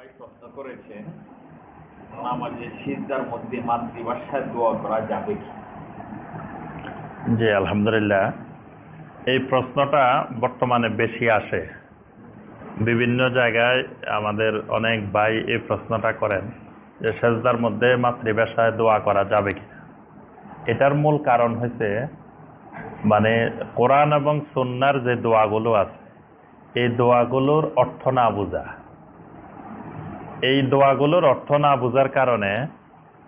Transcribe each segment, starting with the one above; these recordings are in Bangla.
ভাই প্রশ্ন করেছেন, নামাজে সিজদার মধ্যে মাতৃভাষায় দোয়া করা যাবে কি? জি, আলহামদুলিল্লাহ। এই প্রশ্নটা বর্তমানে বেশি আসে। বিভিন্ন জায়গায় আমাদের অনেক ভাই এই প্রশ্নটা করেন যে, সেজদার মধ্যে মাতৃভাষায় দোয়া করা যাবে কি? এটার মূল কারণ হচ্ছে মানে কোরআন এবং সন্ন্যার যে দোয়াগুলো আছে, এই দোয়াগুলোর অর্থ না বোঝা। এই দোয়াগুলোর অর্থ না বোঝার কারণে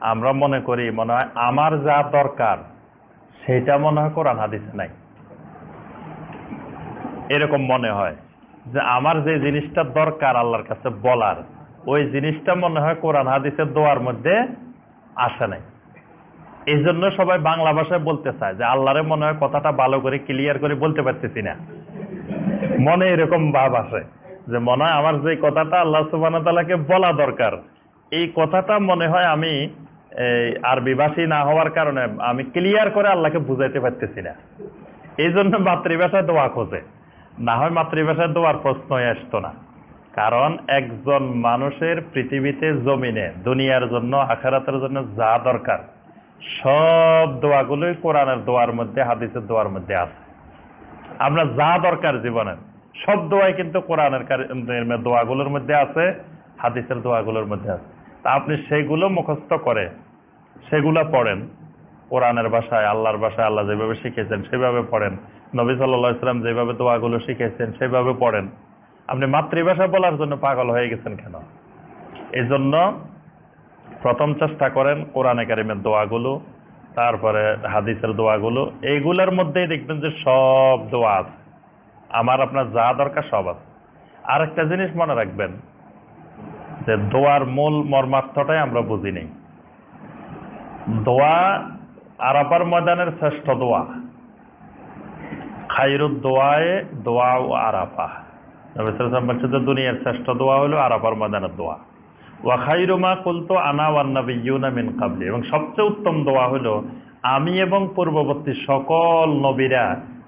আমরা মনে করি, মনে হয় আমার যা দরকার, সেটা মনে হয় কোরআন হাদিসে নাই। এরকম মনে হয় যে আমার যে জিনিসটা দরকার আল্লাহর কাছে বলার, ওই জিনিসটা মনে হয় কোরআন হাদিসের দোয়ার মধ্যে আসে নাই। এই জন্য সবাই বাংলা ভাষায় বলতে চায় যে আল্লাহরে মনে হয় কথাটা ভালো করে ক্লিয়ার করে বলতে পারতেছি না। মনে এরকম ভাব আসে। যে মনে হয় আমার যে কথাটা আল্লাহ সুবান তালাকে বলা দরকার, এই কথাটা মনে হয় আমি আরবি ভাষী না হওয়ার কারণে আমি ক্লিয়ার করে আল্লাহকে বুঝাইতে পারতেছি না। এই জন্য মাতৃভাষায় দোয়া খোঁজে। না হয় মাতৃভাষায় দোয়ার প্রশ্নই আসতো না। কারণ একজন মানুষের পৃথিবীতে জমিনে, দুনিয়ার জন্য, আখারাতের জন্য যা দরকার, সব দোয়াগুলোই কোরআনের দোয়ার মধ্যে, হাদিসের দোয়ার মধ্যে আছে। আমরা যা দরকার জীবনের সব দোয়াই কিন্তু কোরআনের দোয়াগুলোর মধ্যে আছে, হাদিসের দোয়াগুলোর মধ্যে আছে। তা আপনি সেগুলো মুখস্থ করে, সেগুলো পড়েন। কোরআনের ভাষায়, আল্লাহর ভাষায় আল্লাহ যেভাবে শিখেছেন, সেভাবে পড়েন। নবী সাল্লাহ ইসলাম যেভাবে দোয়াগুলো শিখেছেন, সেভাবে পড়েন। আপনি মাতৃভাষা বলার জন্য পাগল হয়ে গেছেন কেন? এই জন্য প্রথম চেষ্টা করেন কোরআনে কারিমের দোয়াগুলো, তারপরে হাদিসের দোয়াগুলো এইগুলোর মধ্যেই দেখবেন যে সব দোয়া আছে। আমার, আপনার যা দরকার সব আছে। আর জিনিস মনে রাখবেন, যে দোয়ার মূল মর্মার্থটাই আমরা বুঝি নেই। দোয়া আরাপার ময়দানের শ্রেষ্ঠ দোয়া। খাইরুদ দোয়ায় দোয়া ও আরাফা। যে দুনিয়ার শ্রেষ্ঠ দোয়া হলো আরাফার ময়দানের দোয়া। ওয়াখাইরুমা কুলতো আনা ওয়ান্নাবিয়ুনা মিন কাবলি। এবং সবচেয়ে উত্তম দোয়া হলো, আমি এবং পূর্ববর্তী সকল নবীরা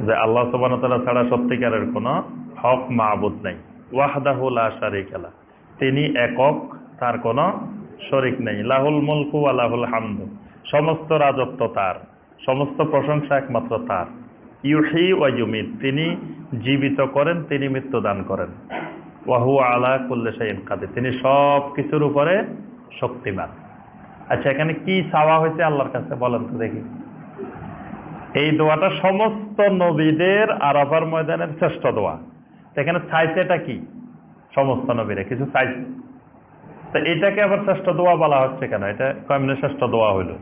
যে আল্লাহ সুবহানাহু ছাড়া সত্যিকারের কোনো হক মাবুদ নাই। ওয়াহদাহু লা শারীকা তিনি একক, তার কোনো শরিক নেই। লাহুল মুলকু ওয়া লাহুল হামদু। সমস্ত রাজত্ব তার। সমস্ত প্রশংসা একমাত্র তার। ইউহি ওয়া তিনি জীবিত করেন, তিনি মৃত্যু দান করেন ওয়াহু আলা কুল্লে শাইন কাদের। তিনি সব কিছুর উপরে শক্তিমান। আচ্ছা এখানে কি চাওয়া হয়েছে আল্লাহর কাছে? বলেন তো দেখি। এই দোয়াটা সমস্ত নবীদের আরাফার ময়দানের শ্রেষ্ঠ দোয়া। এখানে চাইছে এটা কি? সমস্ত নবীরা, কিছু চাইছে তো এটাকে আবার শ্রেষ্ঠ দোয়া বলা হচ্ছে কেন? এটা কেমনে শ্রেষ্ঠ দোয়া হইল?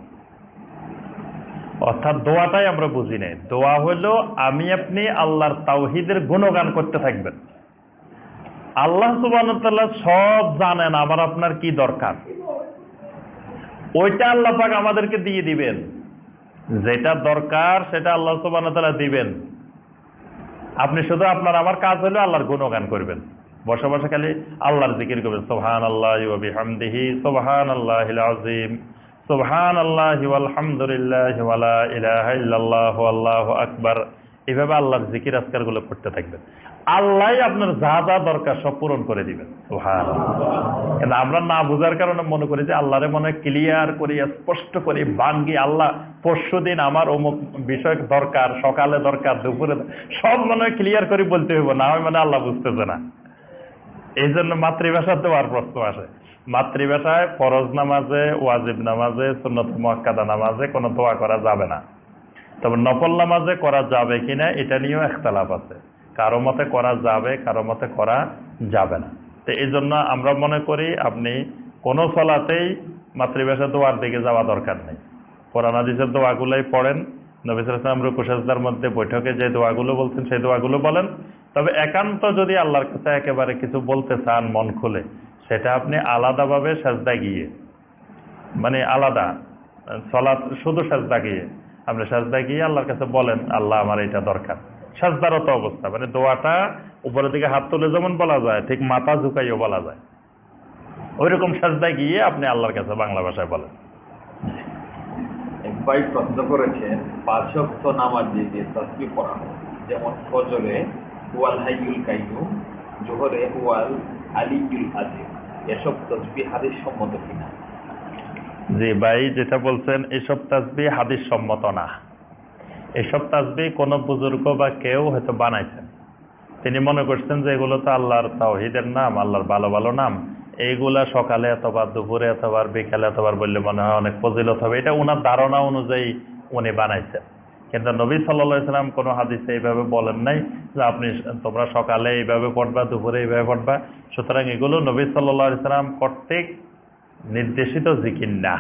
অর্থাৎ দোয়াটাই আমরা বুঝি নাই। দোয়া হইল, আমি আপনি আল্লাহর তাওহিদের গুণগান করতে থাকবেন। আল্লাহ সুবান সব জানেন আমার আপনার কি দরকার। ওইটা আল্লাহ পাক আমাদেরকে দিয়ে দিবেন। যেটা দরকার, সেটা আল্লাহ সুবান দিবেন। আপনি শুধু আপনার, আমার কাজ হলো আল্লাহর গুণগান করবেন। বসে বসে খালি আল্লাহর জিকির করবেন সোহান আল্লাহ সোহান আল্লাহ আজিম সোহান আল্লাহ ইলাহা ইল্লাল্লাহু এইভাবে আল্লাহর জিকির আজকারগুলো করতে থাকবেন। আল্লাহ আপনার যা যা দরকার সব পূরণ করে দিবেন। কিন্তু আমরা না বোঝার কারণে মনে করি যে আল্লাহরে মনে ক্লিয়ার করি, স্পষ্ট করি, বাঙ্গি আল্লাহ পরশু দিন আমার অমুক বিষয় দরকার, সকালে দরকার, দুপুরে সব মনে ক্লিয়ার করে বলতে হইব, না হয় মানে আল্লাহ বুঝতেছে না। এই জন্য মাতৃভাষাতেও আর প্রশ্ন আসে। মাতৃভাষায় ফরজ নামাজে, ওয়াজিব নামাজে, সুন্নত মোয়াক্কাদা নামাজে কোনো দোয়া করা যাবে না। তবে নফল নামাজে করা যাবে কিনা, এটা নিয়েও একতলাপ আছে। কারও মতে করা যাবে, কারও মতে করা যাবে না। তো এই জন্য আমরা মনে করি আপনি কোনো সলাতেই মাতৃভাষা দোয়ার দিকে যাওয়া দরকার নেই। কোরআন হাদিসের দোয়াগুলোই পড়েন নবিসাম রুকুসাজদার মধ্যে বৈঠকে যে দোয়াগুলো বলছেন সেই দোয়াগুলো বলেন। তবে একান্ত যদি আল্লাহর কাছে একেবারে কিছু বলতে চান, মন খুলে, সেটা আপনি আলাদাভাবে সাজদা গিয়ে মানে আলাদা সলাৎ শুধু সাজদা গিয়ে, আপনি সাজদা গিয়ে আল্লাহর কাছে বলেন, আল্লাহ, আমার এটা দরকার। সাজদারত অবস্থা। মানে দোয়াটা উপরের দিকে হাত তুলে যেমন বলা যায় ঠিক মাথা ঝুঁকাইও বলা যায়। ওই রকম সাজদা গিয়ে আপনি আল্লাহর কাছে বাংলা ভাষায় বলেন। ভাই প্রশ্ন করেছেন পাঁচ ওয়াক্ত নামাজে যে তসবি পড়া হয় যেমন ফজরে ওয়াল হাইয়ুল কাইয়ুম জোহরে ওয়াল আলিউল আজিম এসব তসবি হাদিস সম্মত কিনা? জি ভাই যেটা বলছেন এসব তাজবি হাদিস সম্মত না। এসব তাজবি কোন বুজুর্গ বা কেউ হয়তো বানাইছেন। তিনি মনে করছেন যে এগুলো তো আল্লাহর তাওহিদের নাম, আল্লাহর ভালো ভালো নাম। এইগুলা সকালে এতবার দুপুরে এতবার বিকালে এতবার বললে মনে হয় অনেক ফজিলত হবে। এটা ওনার ধারণা অনুযায়ী উনি বানাইছেন। কিন্তু নবী সাল্লাহ ইসলাম কোনো হাদিসে এইভাবে বলেন নাই যে আপনি তোমরা সকালে এইভাবে পড়বা, দুপুরে এইভাবে পড়বা। সুতরাং এগুলো নবী সাল্লাহ ইসলাম কর্তৃক নির্দেশিত জিকির না।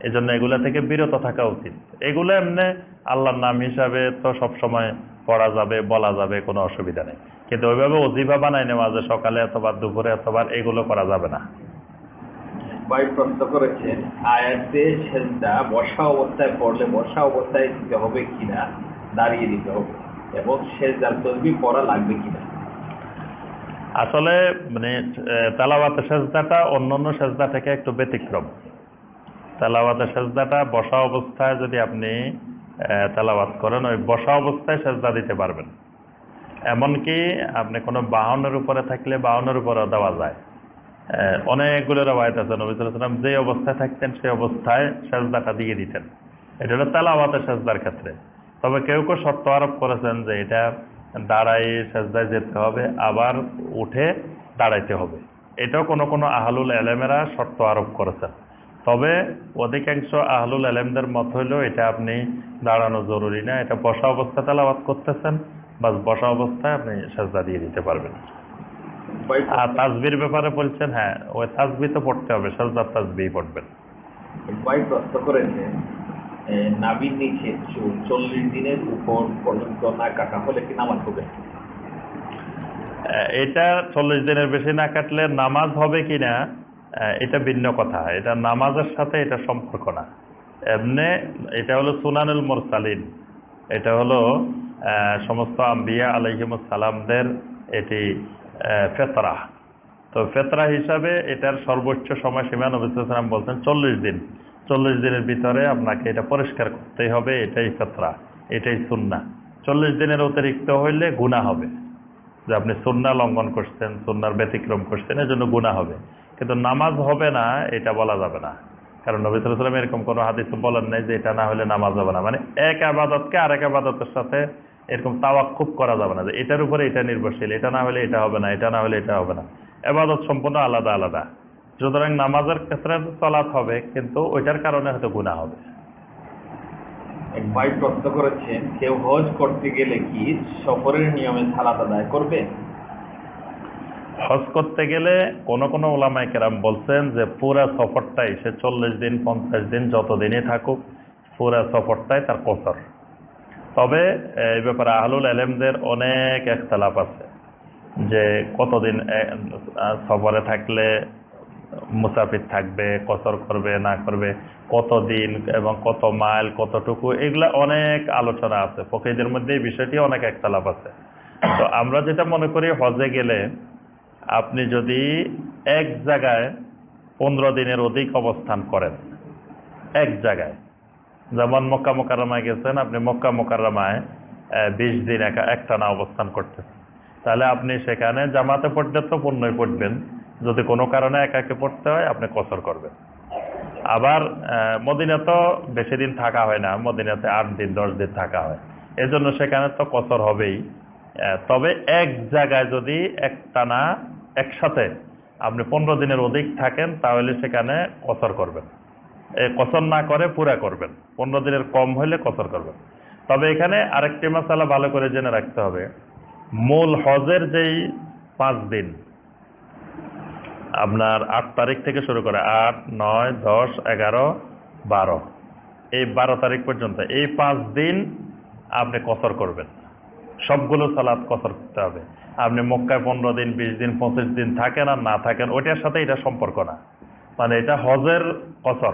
এই জন্য এগুলা থেকে বিরত থাকা উচিত। এগুলো এমনি আল্লাহর নাম হিসাবে তো সবসময় পড়া যাবে বলা যাবে কোনো অসুবিধা নেই। কিন্তু ওইভাবে অজিবা বানাই নেওয়া যে সকালে এতবার দুপুরে এতবার এগুলো করা যাবে না। ভাই প্রশ্ন করেছেন আয়াতে সেজদা বসা অবস্থায় পড়লে বসা অবস্থায় দিতে হবে কিনা দাঁড়িয়ে দিতে হবে এবং সেজদার তসবি পড়া লাগবে কিনা? আসলে মানে তালাবাতের সেজদাটা অন্যান্য সেজদা থেকে একটু ব্যতিক্রম। তালাবাতের সেজদাটা বসা অবস্থায় যদি আপনি তালাবাত করেন, ওই বসা অবস্থায় সেজদা দিতে পারবেন। এমনকি আপনি কোনো বাহনের উপরে থাকলে বাহনের উপরেও দেওয়া যায়। অনেকগুলো রেওয়ায়ত আছে, নবী সাল্লাম যে অবস্থায় থাকতেন সেই অবস্থায় সেজদাটা দিয়ে দিতেন। এটা হলো তালাবাতের সেজদার ক্ষেত্রে। তবে কেউ কেউ শর্ত আরোপ করেছেন যে এটা দাঁড়াই সেজদায় যেতে হবে, আবার উঠে দাঁড়াইতে হবে। এটাও কোনো কোনো আহলুল এলেমেরা শর্ত আরোপ করেছেন। তবে অধিকাংশ আহলুল এলেমদের মত হইলেও এটা আপনি দাঁড়ানো জরুরি না এটা বসা অবস্থা তালাবাত করতেছেন বাস বসা অবস্থায় আপনি সেজদা দিয়ে দিতে পারবেন। আর তাজবির ব্যাপারে বলছেন হ্যাঁ ওই তাজবি তো পড়তে হবে সেজদার তাজবি পড়বেন। ভাই প্রশ্ন করেছেন এ, নিচে চুল চল্লিশ দিনের উপর পর্যন্ত না কাটা হলে কি নামাজ হবে? আহ, এটা চল্লিশ দিনের বেশি না কাটলে নামাজ হবে কিনা এটা ভিন্ন কথা। এটা নামাজের সাথে এটা সম্পর্ক না। এমনি এটা হলো সুনানুল মোরসালিন। এটা হলো সমস্ত আম্বিয়া সালামদের এটি ফেতরা। তো ফেতরা হিসাবে এটার সর্বোচ্চ সময়সীমা নবীলাম বলছেন চল্লিশ দিন। চল্লিশ দিনের ভিতরে আপনাকে এটা পরিষ্কার করতেই হবে, এটাই ফেতরা, এটাই সুন্না। চল্লিশ দিনের অতিরিক্ত হইলে গুণা হবে। যে আপনি সুন্না লঙ্ঘন করছেন, সুন্নার ব্যতিক্রম করছেন এর জন্য গুণা হবে। কিন্তু নামাজ হবে না, এটা বলা যাবে না। কারণ নবী সাল্লাম এরকম কোনো হাদিস বলেন নাই যে এটা না হলে নামাজ হবে না। মানে এক আবাদতকে আরেক আবাদতের সাথে এরকম তাওয়াক্কুব করা যাবে না যে এটার উপরে এটা নির্ভরশীল, এটা না হলে এটা হবে না, এটা না হলে এটা হবে না। এবাদত সম্পূর্ণ আলাদা আলাদা। সুতরাং নামাজের ক্ষেত্রে চলাত হবে, কিন্তু ওইটার কারণে হয়তো গুণা হবে। এক ভাই প্রশ্ন করেছেন, কেউ হজ করতে গেলে কি সফরের নিয়মে সালাত আদায় করবে? হজ করতে গেলে কোন কোনো ওলামাই কেরাম বলছেন যে পুরা সফরটাই সে চল্লিশ দিন, পঞ্চাশ দিন যতদিনই থাকুক, পুরা সফরটাই তার কসর। তবে এই ব্যাপারে আহলুল আলেমদের অনেক একতলাপ আছে যে কতদিন সফরে থাকলে মুসাফির থাকবে, কসর করবে, না করবে, কতদিন এবং কত মাইল, কতটুকু, এগুলা অনেক আলোচনা আছে। ফকিরদের মধ্যে এই বিষয়টি অনেক একতলাপ আছে। তো আমরা যেটা মনে করি, হজে গেলে আপনি যদি এক জায়গায় পনেরো দিনের অধিক অবস্থান করেন, এক জায়গায়, যেমন মক্কা মোকারমায় গেছেন, আপনি মক্কা মোকারমায় বিশ দিন একা একটানা অবস্থান করতেছেন। তাহলে আপনি সেখানে জামাতে পড়তে তো পণ্যই পড়বেন। যদি কোনো কারণে একাকে পড়তে হয়, আপনি কসর করবেন। আবার মদিনা তো বেশি দিন থাকা হয় না, মদিনাতে আট দিন, দশ দিন থাকা হয়। এজন্য সেখানে তো কসর হবেই। তবে এক জায়গায় যদি একটানা একসাথে আপনি পনেরো দিনের অধিক থাকেন, তাহলে সেখানে কসর করবেন। এই কসর না করে পুরা করবেন। পনেরো দিনের কম হলে কসর করবেন। তবে এখানে আরেকটি মশালা ভালো করে জেনে রাখতে হবে। মূল হজের যেই পাঁচ দিন, আপনার আট তারিখ থেকে শুরু করে আট, নয়, দশ, এগারো, বারো। এই বারো তারিখ পর্যন্ত এই পাঁচ দিন আপনি কসর করবেন। সবগুলো সালাদ কসর করতে হবে। আপনি মক্কায় পনেরো দিন, বিশ দিন, পঁচিশ দিন থাকেন আর না থাকেন, ওইটার সাথে এটা সম্পর্ক না। মানে এটা হজের কসর।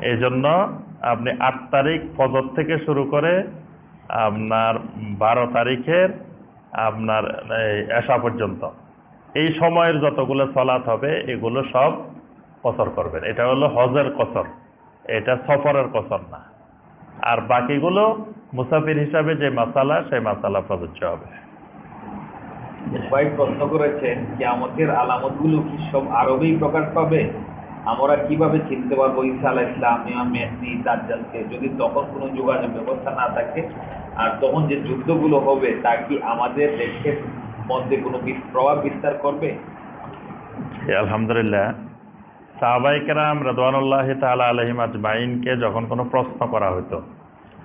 এই জন্য আপনি আট তারিখ ফজর থেকে শুরু করে আপনার বারো তারিখের আপনার এই এসা পর্যন্ত এই সময়ের যতগুলো সলাৎ হবে, এগুলো সব কসর করবেন। এটা হলো হজের কসর। এটা সফরের কসর না। আর বাকিগুলো মুসাফির হিসাবে যে মাসালা, সেই মাসালা প্রযোজ্য হবে। ভাই প্রশ্ন করেছেন, কিয়ামতের আলামতগুলো কি সব আরবেই প্রকাশ পাবে? আমরা কীভাবে চিনতে পারব ঈসা আলাহ ইসলাম ইমাম যদি তখন কোনো যোগাযোগ ব্যবস্থা না থাকে, আর তখন যে যুদ্ধগুলো হবে, তা কি আমাদের দেশের মধ্যে কোনো প্রভাব বিস্তার করবে? আলহামদুলিল্লাহ সাহাবাইকেরাম রদওয়ানুল্লাহ তালা আলহিম আজমাইনকে যখন কোনো প্রশ্ন করা হতো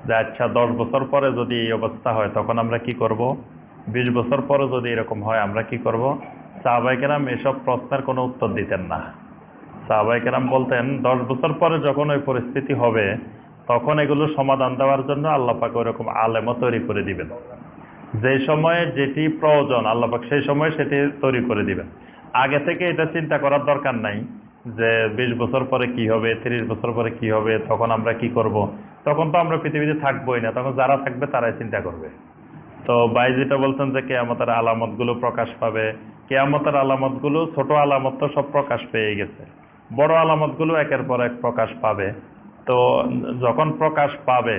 যে আচ্ছা দশ বছর পরে যদি এই অবস্থা হয়, তখন আমরা কি করব? বিশ বছর পরে যদি এরকম হয়, আমরা কি করব? সাহাবাইকেরাম এসব প্রশ্নের কোনো উত্তর দিতেন না। সাহাবাইকেরাম বলতেন, দশ বছর পরে যখন ওই পরিস্থিতি হবে, তখন এগুলো সমাধান দেওয়ার জন্য আল্লাহ পাক ওইরকম আলেমও তৈরি করে দিবেন। যে সময়ে যেটি প্রয়োজন, আল্লাহ পাক সেই সময় সেটি তৈরি করে দিবেন। আগে থেকে এটা চিন্তা করার দরকার নাই যে বিশ বছর পরে কি হবে, তিরিশ বছর পরে কি হবে, তখন আমরা কি করব? তখন তো আমরা পৃথিবীতে থাকবোই না, তখন যারা থাকবে তারাই চিন্তা করবে। তো ভাই যেটা বলছেন যে কেয়ামতের আলামতগুলো প্রকাশ পাবে, কেয়ামতের আলামতগুলো ছোট আলামত তো সব প্রকাশ পেয়ে গেছে। বড় আলামতগুলো একের পর এক প্রকাশ পাবে। তো যখন প্রকাশ পাবে,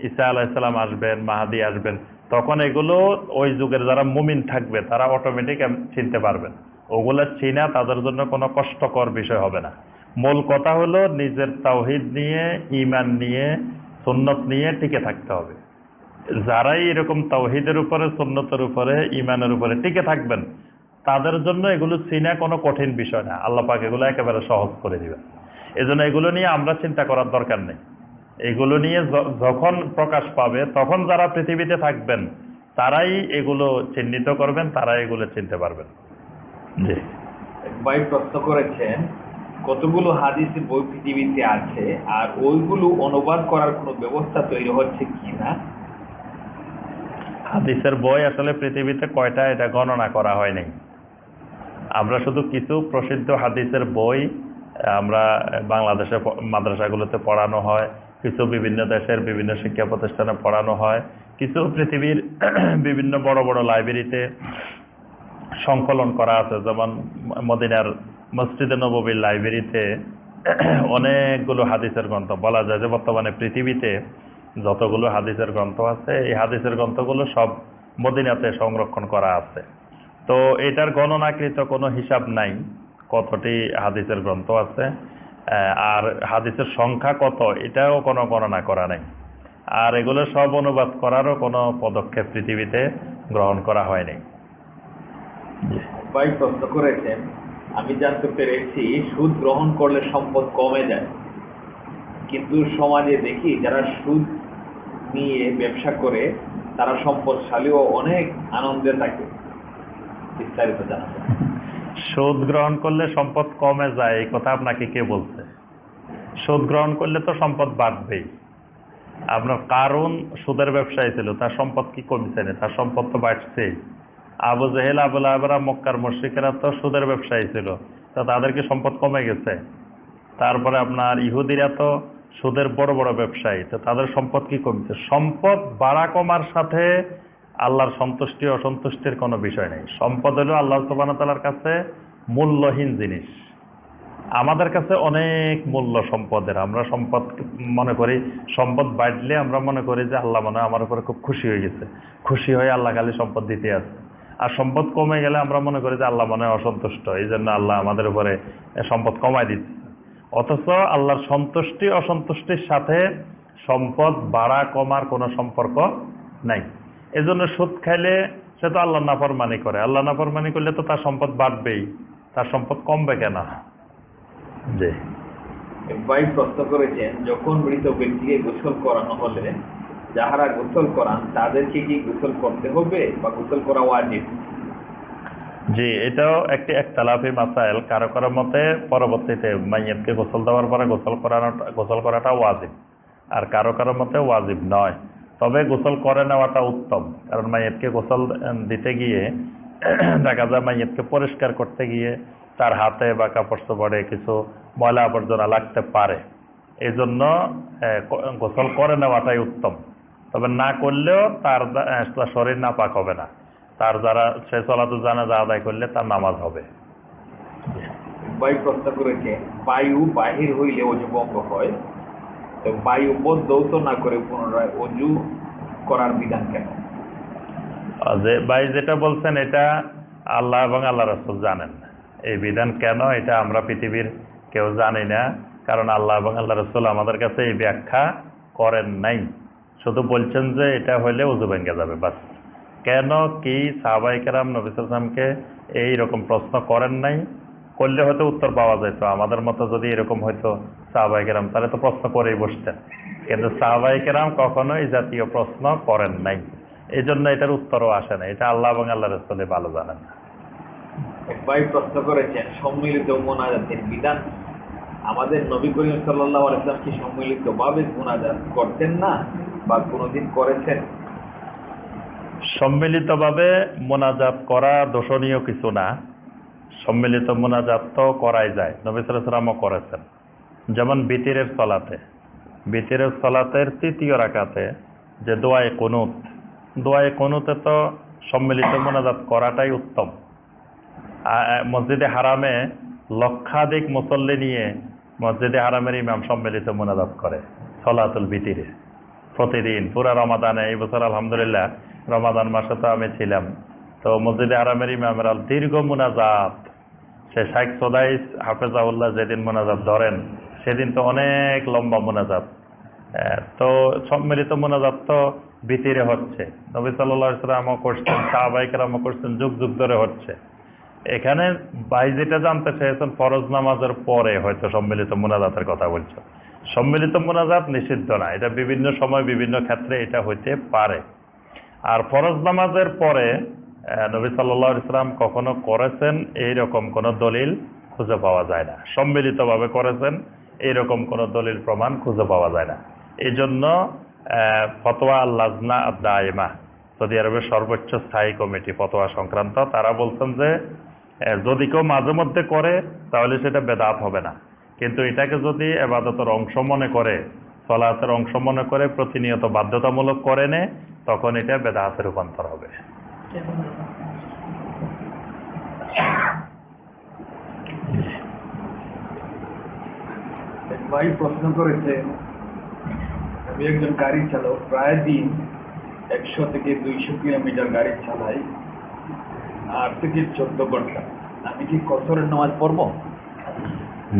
ঈসা আলাইসাল্লাম আসবেন, মাহাদি আসবেন, তখন এগুলো ওই যুগের যারা মুমিন থাকবে, তারা অটোমেটিক চিনতে পারবেন। ওগুলো চিনা তাদের জন্য কোনো কষ্টকর বিষয় হবে না। মূল কথা হলো নিজের তাওহিদ নিয়ে ইমান নিয়ে, সুন্নত নিয়ে টিকে থাকতে হবে। যারাই এরকম তাওহিদের উপরে, সুন্নতের উপরে ইমানের উপরে টিকে থাকবেন, তাদের জন্য এগুলো চিনা কোনো কঠিন বিষয় না। আল্লাহ পাক এগুলো একেবারে সহজ করে দিবেন। এজন্য এগুলো নিয়ে আমরা চিন্তা করার দরকার নেই। এগুলো নিয়ে যখন প্রকাশ পাবে, তখন যারা পৃথিবীতে থাকবেন, তারাই এগুলো চিহ্নিত করবেন, তারাই এগুলো চিনতে পারবেন। জি। ভাই প্রশ্ন করেছেন, কতগুলো হাদিসের বই পৃথিবীতে আছে, আর ওইগুলো অনুবাদ করার কোনো ব্যবস্থা তৈরি হচ্ছে কিনা? হাদিসের বই আসলে পৃথিবীতে কয়টা এটা গণনা করা হয়নি। আমরা শুধু কিছু প্রসিদ্ধ হাদিসের বই আমরা বাংলাদেশে মাদ্রাসাগুলোতে পড়ানো হয়, কিছু বিভিন্ন দেশের বিভিন্ন শিক্ষা প্রতিষ্ঠানে পড়ানো হয়, কিছু পৃথিবীর বিভিন্ন বড় বড় লাইব্রেরিতে সংকলন করা আছে। যেমন মদিনার মসজিদে নববীর লাইব্রেরিতে অনেকগুলো হাদিসের গ্রন্থ। বলা যায় যে বর্তমানে পৃথিবীতে যতগুলো হাদিসের গ্রন্থ আছে, এই হাদিসের গ্রন্থগুলো সব মদিনাতে সংরক্ষণ করা আছে। তো এটার গণনাকৃত কোনো হিসাব নাই কতটি হাদিসের গ্রন্থ আছে আর হাদিসের সংখ্যা কত, এটাও কোনো গণনা করা নাই। আর এগুলো সব অনুবাদ করারও কোনো পদক্ষেপ পৃথিবীতে গ্রহণ করা হয়নি। আমি জানতে পেরেছি, সুদ গ্রহণ করলে সম্পদ কমে যায়। কিন্তু সমাজে দেখি যারা সুদ নিয়ে ব্যবসা করে, তারা সম্পদশালী ও অনেক আনন্দে থাকে। বিস্তারিত জানাবেন সুদ গ্রহণ করলে সম্পদ কমে যায়, এই কথা আপনাকে কে বলছে? সুদ গ্রহণ করলে তো সম্পদ বাড়বেই। আপনার কারণ সুদের ব্যবসায়ী ছিল, তার সম্পদ কি কমছে না? তার সম্পদ তো বাড়ছেই। আবু জেহেল, আবুল আবরা, মক্কার মসজিকেরা তো সুদের ব্যবসায়ী ছিল, তো তাদের কি সম্পদ কমে গেছে? তারপরে আপনার ইহুদিরা তো সুদের বড় বড় ব্যবসায়ী, তো তাদের সম্পদ কি কমছে? সম্পদ বাড়া কমার সাথে আল্লাহর সন্তুষ্টি, অসন্তুষ্টির কোনো বিষয় নেই। সম্পদ হলো আল্লাহ সুবান তালার কাছে মূল্যহীন জিনিস। আমাদের কাছে অনেক মূল্য সম্পদের। আমরা সম্পদ মনে করি, সম্পদ বাড়লে আমরা মনে করি যে আল্লাহ মনে আমার উপরে খুব খুশি হয়ে গেছে। খুশি হয়ে আল্লাহ খালি সম্পদ দিতে আছে। আর সম্পদ কমে গেলে আমরা মনে করি যে আল্লাহ মনে অসন্তুষ্ট। এই জন্য আল্লাহ আমাদের উপরে সম্পদ কমায় দিচ্ছে। অথচ আল্লাহর সন্তুষ্টি, অসন্তুষ্টির সাথে সম্পদ, বাড়া, কমার কোনো সম্পর্ক নাই। এজন্য সুদ খাইলে সে তো আল্লাহ নাফরমানি করে। আল্লাহ নাফরমানি করলে তো তার সম্পদ বাড়বেই। তার সম্পদ কমবে কেন? এক ভাই প্রশ্ন করেছেন, যখন মৃত ব্যক্তিকে গোসল করানো হলে যাহারা গোসল করান, তাদেরকে কি গোসল করতে হবে বা গোসল করা ওয়াজিব? জি, এটাও একটি একতলাফি মাসাইল। কারও কারও মতে পরবর্তীতে মাইয়াতকে গোসল দেওয়ার পরে গোসল করানো গোসল করাটা ওয়াজিব। আর কারও কারও মতে ওয়াজিব নয়। তবে গোসল করে নেওয়াটা উত্তম। কারণ মাইয়েতকে গোসল দিতে গিয়ে দেখা যায় মাইয়েতকে পরিষ্কার করতে গিয়ে তার হাতে বা কাপড় চোপড়ে কিছু ময়লা আবর্জনা লাগতে পারে। এই জন্য গোসল করে নেওয়াটাই উত্তম। তবে না করলেও তার তার শরীর না পাক হবে না। তার যারা সে চলাতে জানা যা আদায় করলে তার নামাজ হবে। করেছে বায়ু বাহির হইলে অজু ভঙ্গ হয়। তো বায়ু বদ্ধ না করে পুনরায় অজু করার বিধান কেন? যে ভাই যেটা বলছেন এটা আল্লাহ এবং আল্লাহ রসুল জানেন। এই বিধান কেন? এটা আমরা পৃথিবীর কেউ জানি না কারণ আল্লাহ এবং আল্লাহ রসুল আমাদের কাছে এই ব্যাখ্যা করেন নাই। শুধু বলছেন যে এটা হইলে উজু ভেঙে যাবে বাস। কেন, কি সাহবাইকেরাম নবিসামকে এই রকম প্রশ্ন করেন নাই? করলে হয়তো উত্তর পাওয়া যেত আমাদের মতো যদি এরকম হয়তো সাহবাইকেরাম, তাহলে তো প্রশ্ন করেই বসতেন। কিন্তু সাহবাইকেরাম কখনো এই জাতীয় প্রশ্ন করেন নাই। এই জন্য এটার উত্তরও আসে না। এটা আল্লাহ এবং আল্লাহ রসুলে ভালো জানেন। ভাই প্রশ্ন করেছেন, সম্মিলিত মোনাজাতের বিধান। আমাদের নবী করিম সাল্লাহ আলাইসলাম কি সম্মিলিত ভাবে মোনাজাত করতেন না বা কোনোদিন করেছেন? সম্মিলিতভাবে মোনাজাত করা দোষণীয় কিছু না। সম্মিলিত মোনাজাত তো করাই যায়। নবিসামও করেছেন। যেমন বিতিরের সলাতে। বিতিরের সলাতের তৃতীয় রাকাতে যে দোয়ায় কনুত। দোয়ায় কনুতে তো সম্মিলিত মোনাজাত করাটাই উত্তম। মসজিদে হারামে লক্ষাধিক মুসল্লি নিয়ে মসজিদে হারামের ইমাম সম্মিলিত মোনাজাত করে, সলাতুল বিতিরে। প্রতিদিন পুরা রমাদানে এই বছর আলহামদুলিল্লাহ রমাদান মাসে তো আমি ছিলাম। তো মসজিদে আরামের ইমামের দীর্ঘ মোনাজাত। সে শাইখ সোদাই হাফেজাউল্লাহ যেদিন মোনাজাত ধরেন, সেদিন তো অনেক লম্বা মোনাজাত। তো সম্মিলিত মোনাজাত তো ভিতিরে হচ্ছে। নবী সাল্লামও করছেন সাহবাইকেরামও করছেন, যুগ যুগ ধরে হচ্ছে। এখানে ভাই যেটা জানতে চেয়েছেন, ফরজ নামাজের পরে হয়তো সম্মিলিত মোনাজাতের কথা বলছো। সম্মিলিত মোনাজাত নিষিদ্ধ না, এটা বিভিন্ন সময় বিভিন্ন ক্ষেত্রে এটা হইতে পারে। আর ফরজ নামাজের পরে নবী সাল্লাহ ইসলাম কখনো করেছেন এইরকম কোনো দলিল খুঁজে পাওয়া যায় না। সম্মিলিতভাবে করেছেন এইরকম কোনো দলিল প্রমাণ খুঁজে পাওয়া যায় না। এই জন্য ফতোয়া লাজনা দায়মা সৌদি আরবের সর্বোচ্চ স্থায়ী কমিটি ফতোয়া সংক্রান্ত, তারা বলছেন যে যদি কেউ মাঝে মধ্যে করে, তাহলে সেটা বেদাত হবে না। কিন্তু এটাকে যদি এবাদতের অংশ মনে করে, সলাতের অংশ মনে করে, প্রতিনিয়ত বাধ্যতামূলক করে নে তখন এটা বেদাহাতে রূপান্তর হবে। ভাই প্রশ্ন করেছে আমি একজন গাড়ি চালক প্রায় দিন একশো থেকে দুইশো কিলোমিটার গাড়ি চালাই আট থেকে চোদ্দ ঘণ্টা। আমি কি কসরের নামাজ পড়ব?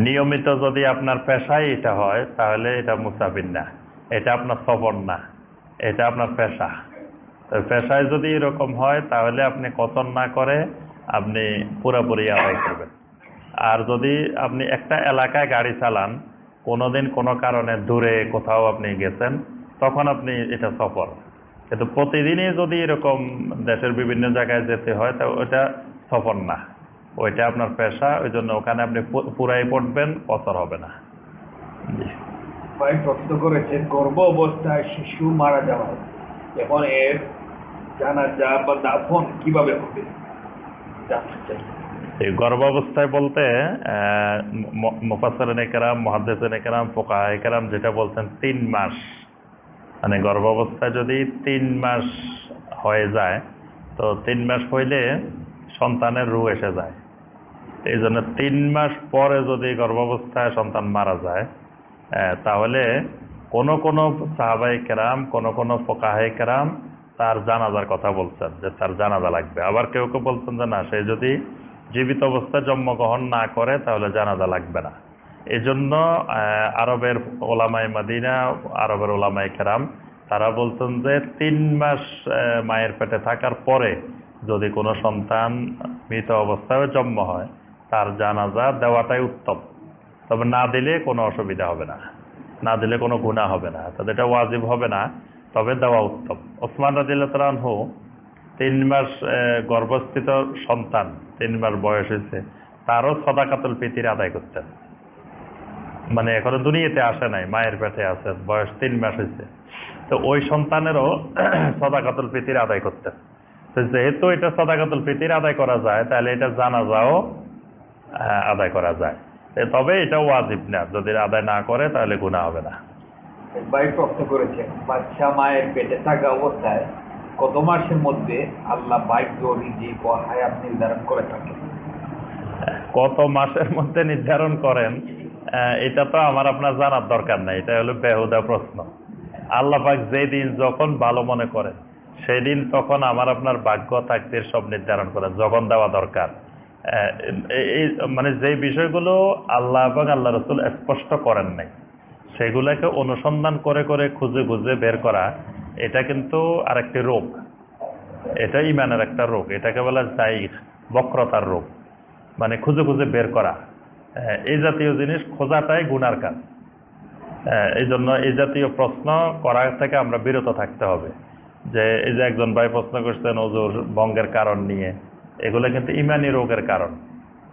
নিয়মিত যদি আপনার পেশায় এটা হয় তাহলে এটা মুসাফির না এটা আপনার সফর না। এটা আপনার পেশা। পেশায় যদি এরকম হয়, তাহলে আপনি কসর না করে আপনি পুরোপুরি আদায় করবেন। আর যদি আপনি একটা এলাকায় গাড়ি চালান, কোনোদিন কোনো কারণে দূরে কোথাও আপনি গেছেন, তখন আপনি এটা সফর কিন্তু প্রতিদিনই যদি এরকম দেশের বিভিন্ন জায়গায় যেতে হয়, তা ওটা সফর না। ওইটা আপনার পেশা ওই জন্য ওখানে আপনি পুরাই পড়বেন, কসর হবে না। জি। ভাই প্রশ্ন করেছে, গর্ভ অবস্থায় শিশু মারা যাওয়া এখন এর জানাজা বা দাফন কীভাবে হবে এই গর্ভাবস্থায় বলতে মুফাসর নেকেরাম মহাদেশ নেকেরাম ফোকা কেরাম যেটা বলছেন তিন মাস। মানে গর্ভাবস্থায় যদি তিন মাস হয়ে যায়, তো তিন মাস হইলে সন্তানের রু এসে যায়। এই জন্য তিন মাস পরে যদি গর্ভাবস্থায় সন্তান মারা যায় তাহলে কোন কোন সাহাবাই কেরাম, কোন কোন ফোকাহাই কেরাম তার জানাজার কথা বলছেন, যে তার জানাজা লাগবে। আবার কেউ কেউ বলছেন যে না, সে যদি জীবিত অবস্থায় জন্মগ্রহণ না করে, তাহলে জানাজা লাগবে না। এই জন্য আরবের ওলামাই মাদিনা, আরবের ওলামাই কেরাম, তারা বলছেন যে তিন মাস মায়ের পেটে থাকার পরে যদি কোনো সন্তান মৃত অবস্থায় জন্ম হয়, তার জানাজা দেওয়াটাই উত্তম। তবে না দিলে কোনো অসুবিধা হবে না। না দিলে কোনো গুণা হবে না। তাদের এটা ওয়াজিব হবে না। তবে দেওয়া উত্তম। ওসমান রাজিল্লাহু তিন মাস গর্ভস্থিত সন্তান, তিন মাস বয়স হয়েছে, তারও সদাকাতুল পিতির আদায় করতেন। মানে এখনও দুনিয়াতে আসে নাই, মায়ের পেটে আছে, বয়স তিন মাস হয়েছে। তো ওই সন্তানেরও সদাকাতুল ফিতির আদায় করতেন। তো যেহেতু এটা সদাকাতুল ফিতির আদায় করা যায়, তাহলে এটা জানা যাও আদায় করা যায়। তবে এটা ওয়াজিব না। যদি আদায় না করে তাহলে গুণা হবে না। ভাই প্রশ্ন করেছেন বাচ্চা মায়ের পেটে থাকা অবস্থায় কত মাসের মধ্যে আল্লাহ বাইক রিজিক হায়াত নির্ধারণ করে থাকেন কত মাসের মধ্যে নির্ধারণ করেন? এটা তো আমার আপনার জানার দরকার নাই এটা হলো বেহুদা প্রশ্ন। আল্লাহ পাক যেদিন যখন ভালো মনে করেন সেদিন তখন আমার আপনার ভাগ্য থাকতে সব নির্ধারণ করেন যখন দেওয়া দরকার। মানে যে বিষয়গুলো আল্লাহ এবং আল্লাহ রসুল স্পষ্ট করেন নাই, সেগুলোকে অনুসন্ধান করে করে খুঁজে খুঁজে বের করা, এটা কিন্তু আরেকটি রোগ। এটা ইমানের একটা রোগ, এটাকে বলা যায় বক্রতার রোগ মানে খুঁজে খুঁজে বের করা। এই জাতীয় জিনিস খোঁজাটাই গুনার কাজ। এই জন্য এই জাতীয় প্রশ্ন করা থেকে আমরা বিরত থাকতে হবে, যে এই যে একজন ভাই প্রশ্ন করছেন ওজোর বঙ্গের কারণ নিয়ে। এগুলো কিন্তু ইমানি রোগের কারণ।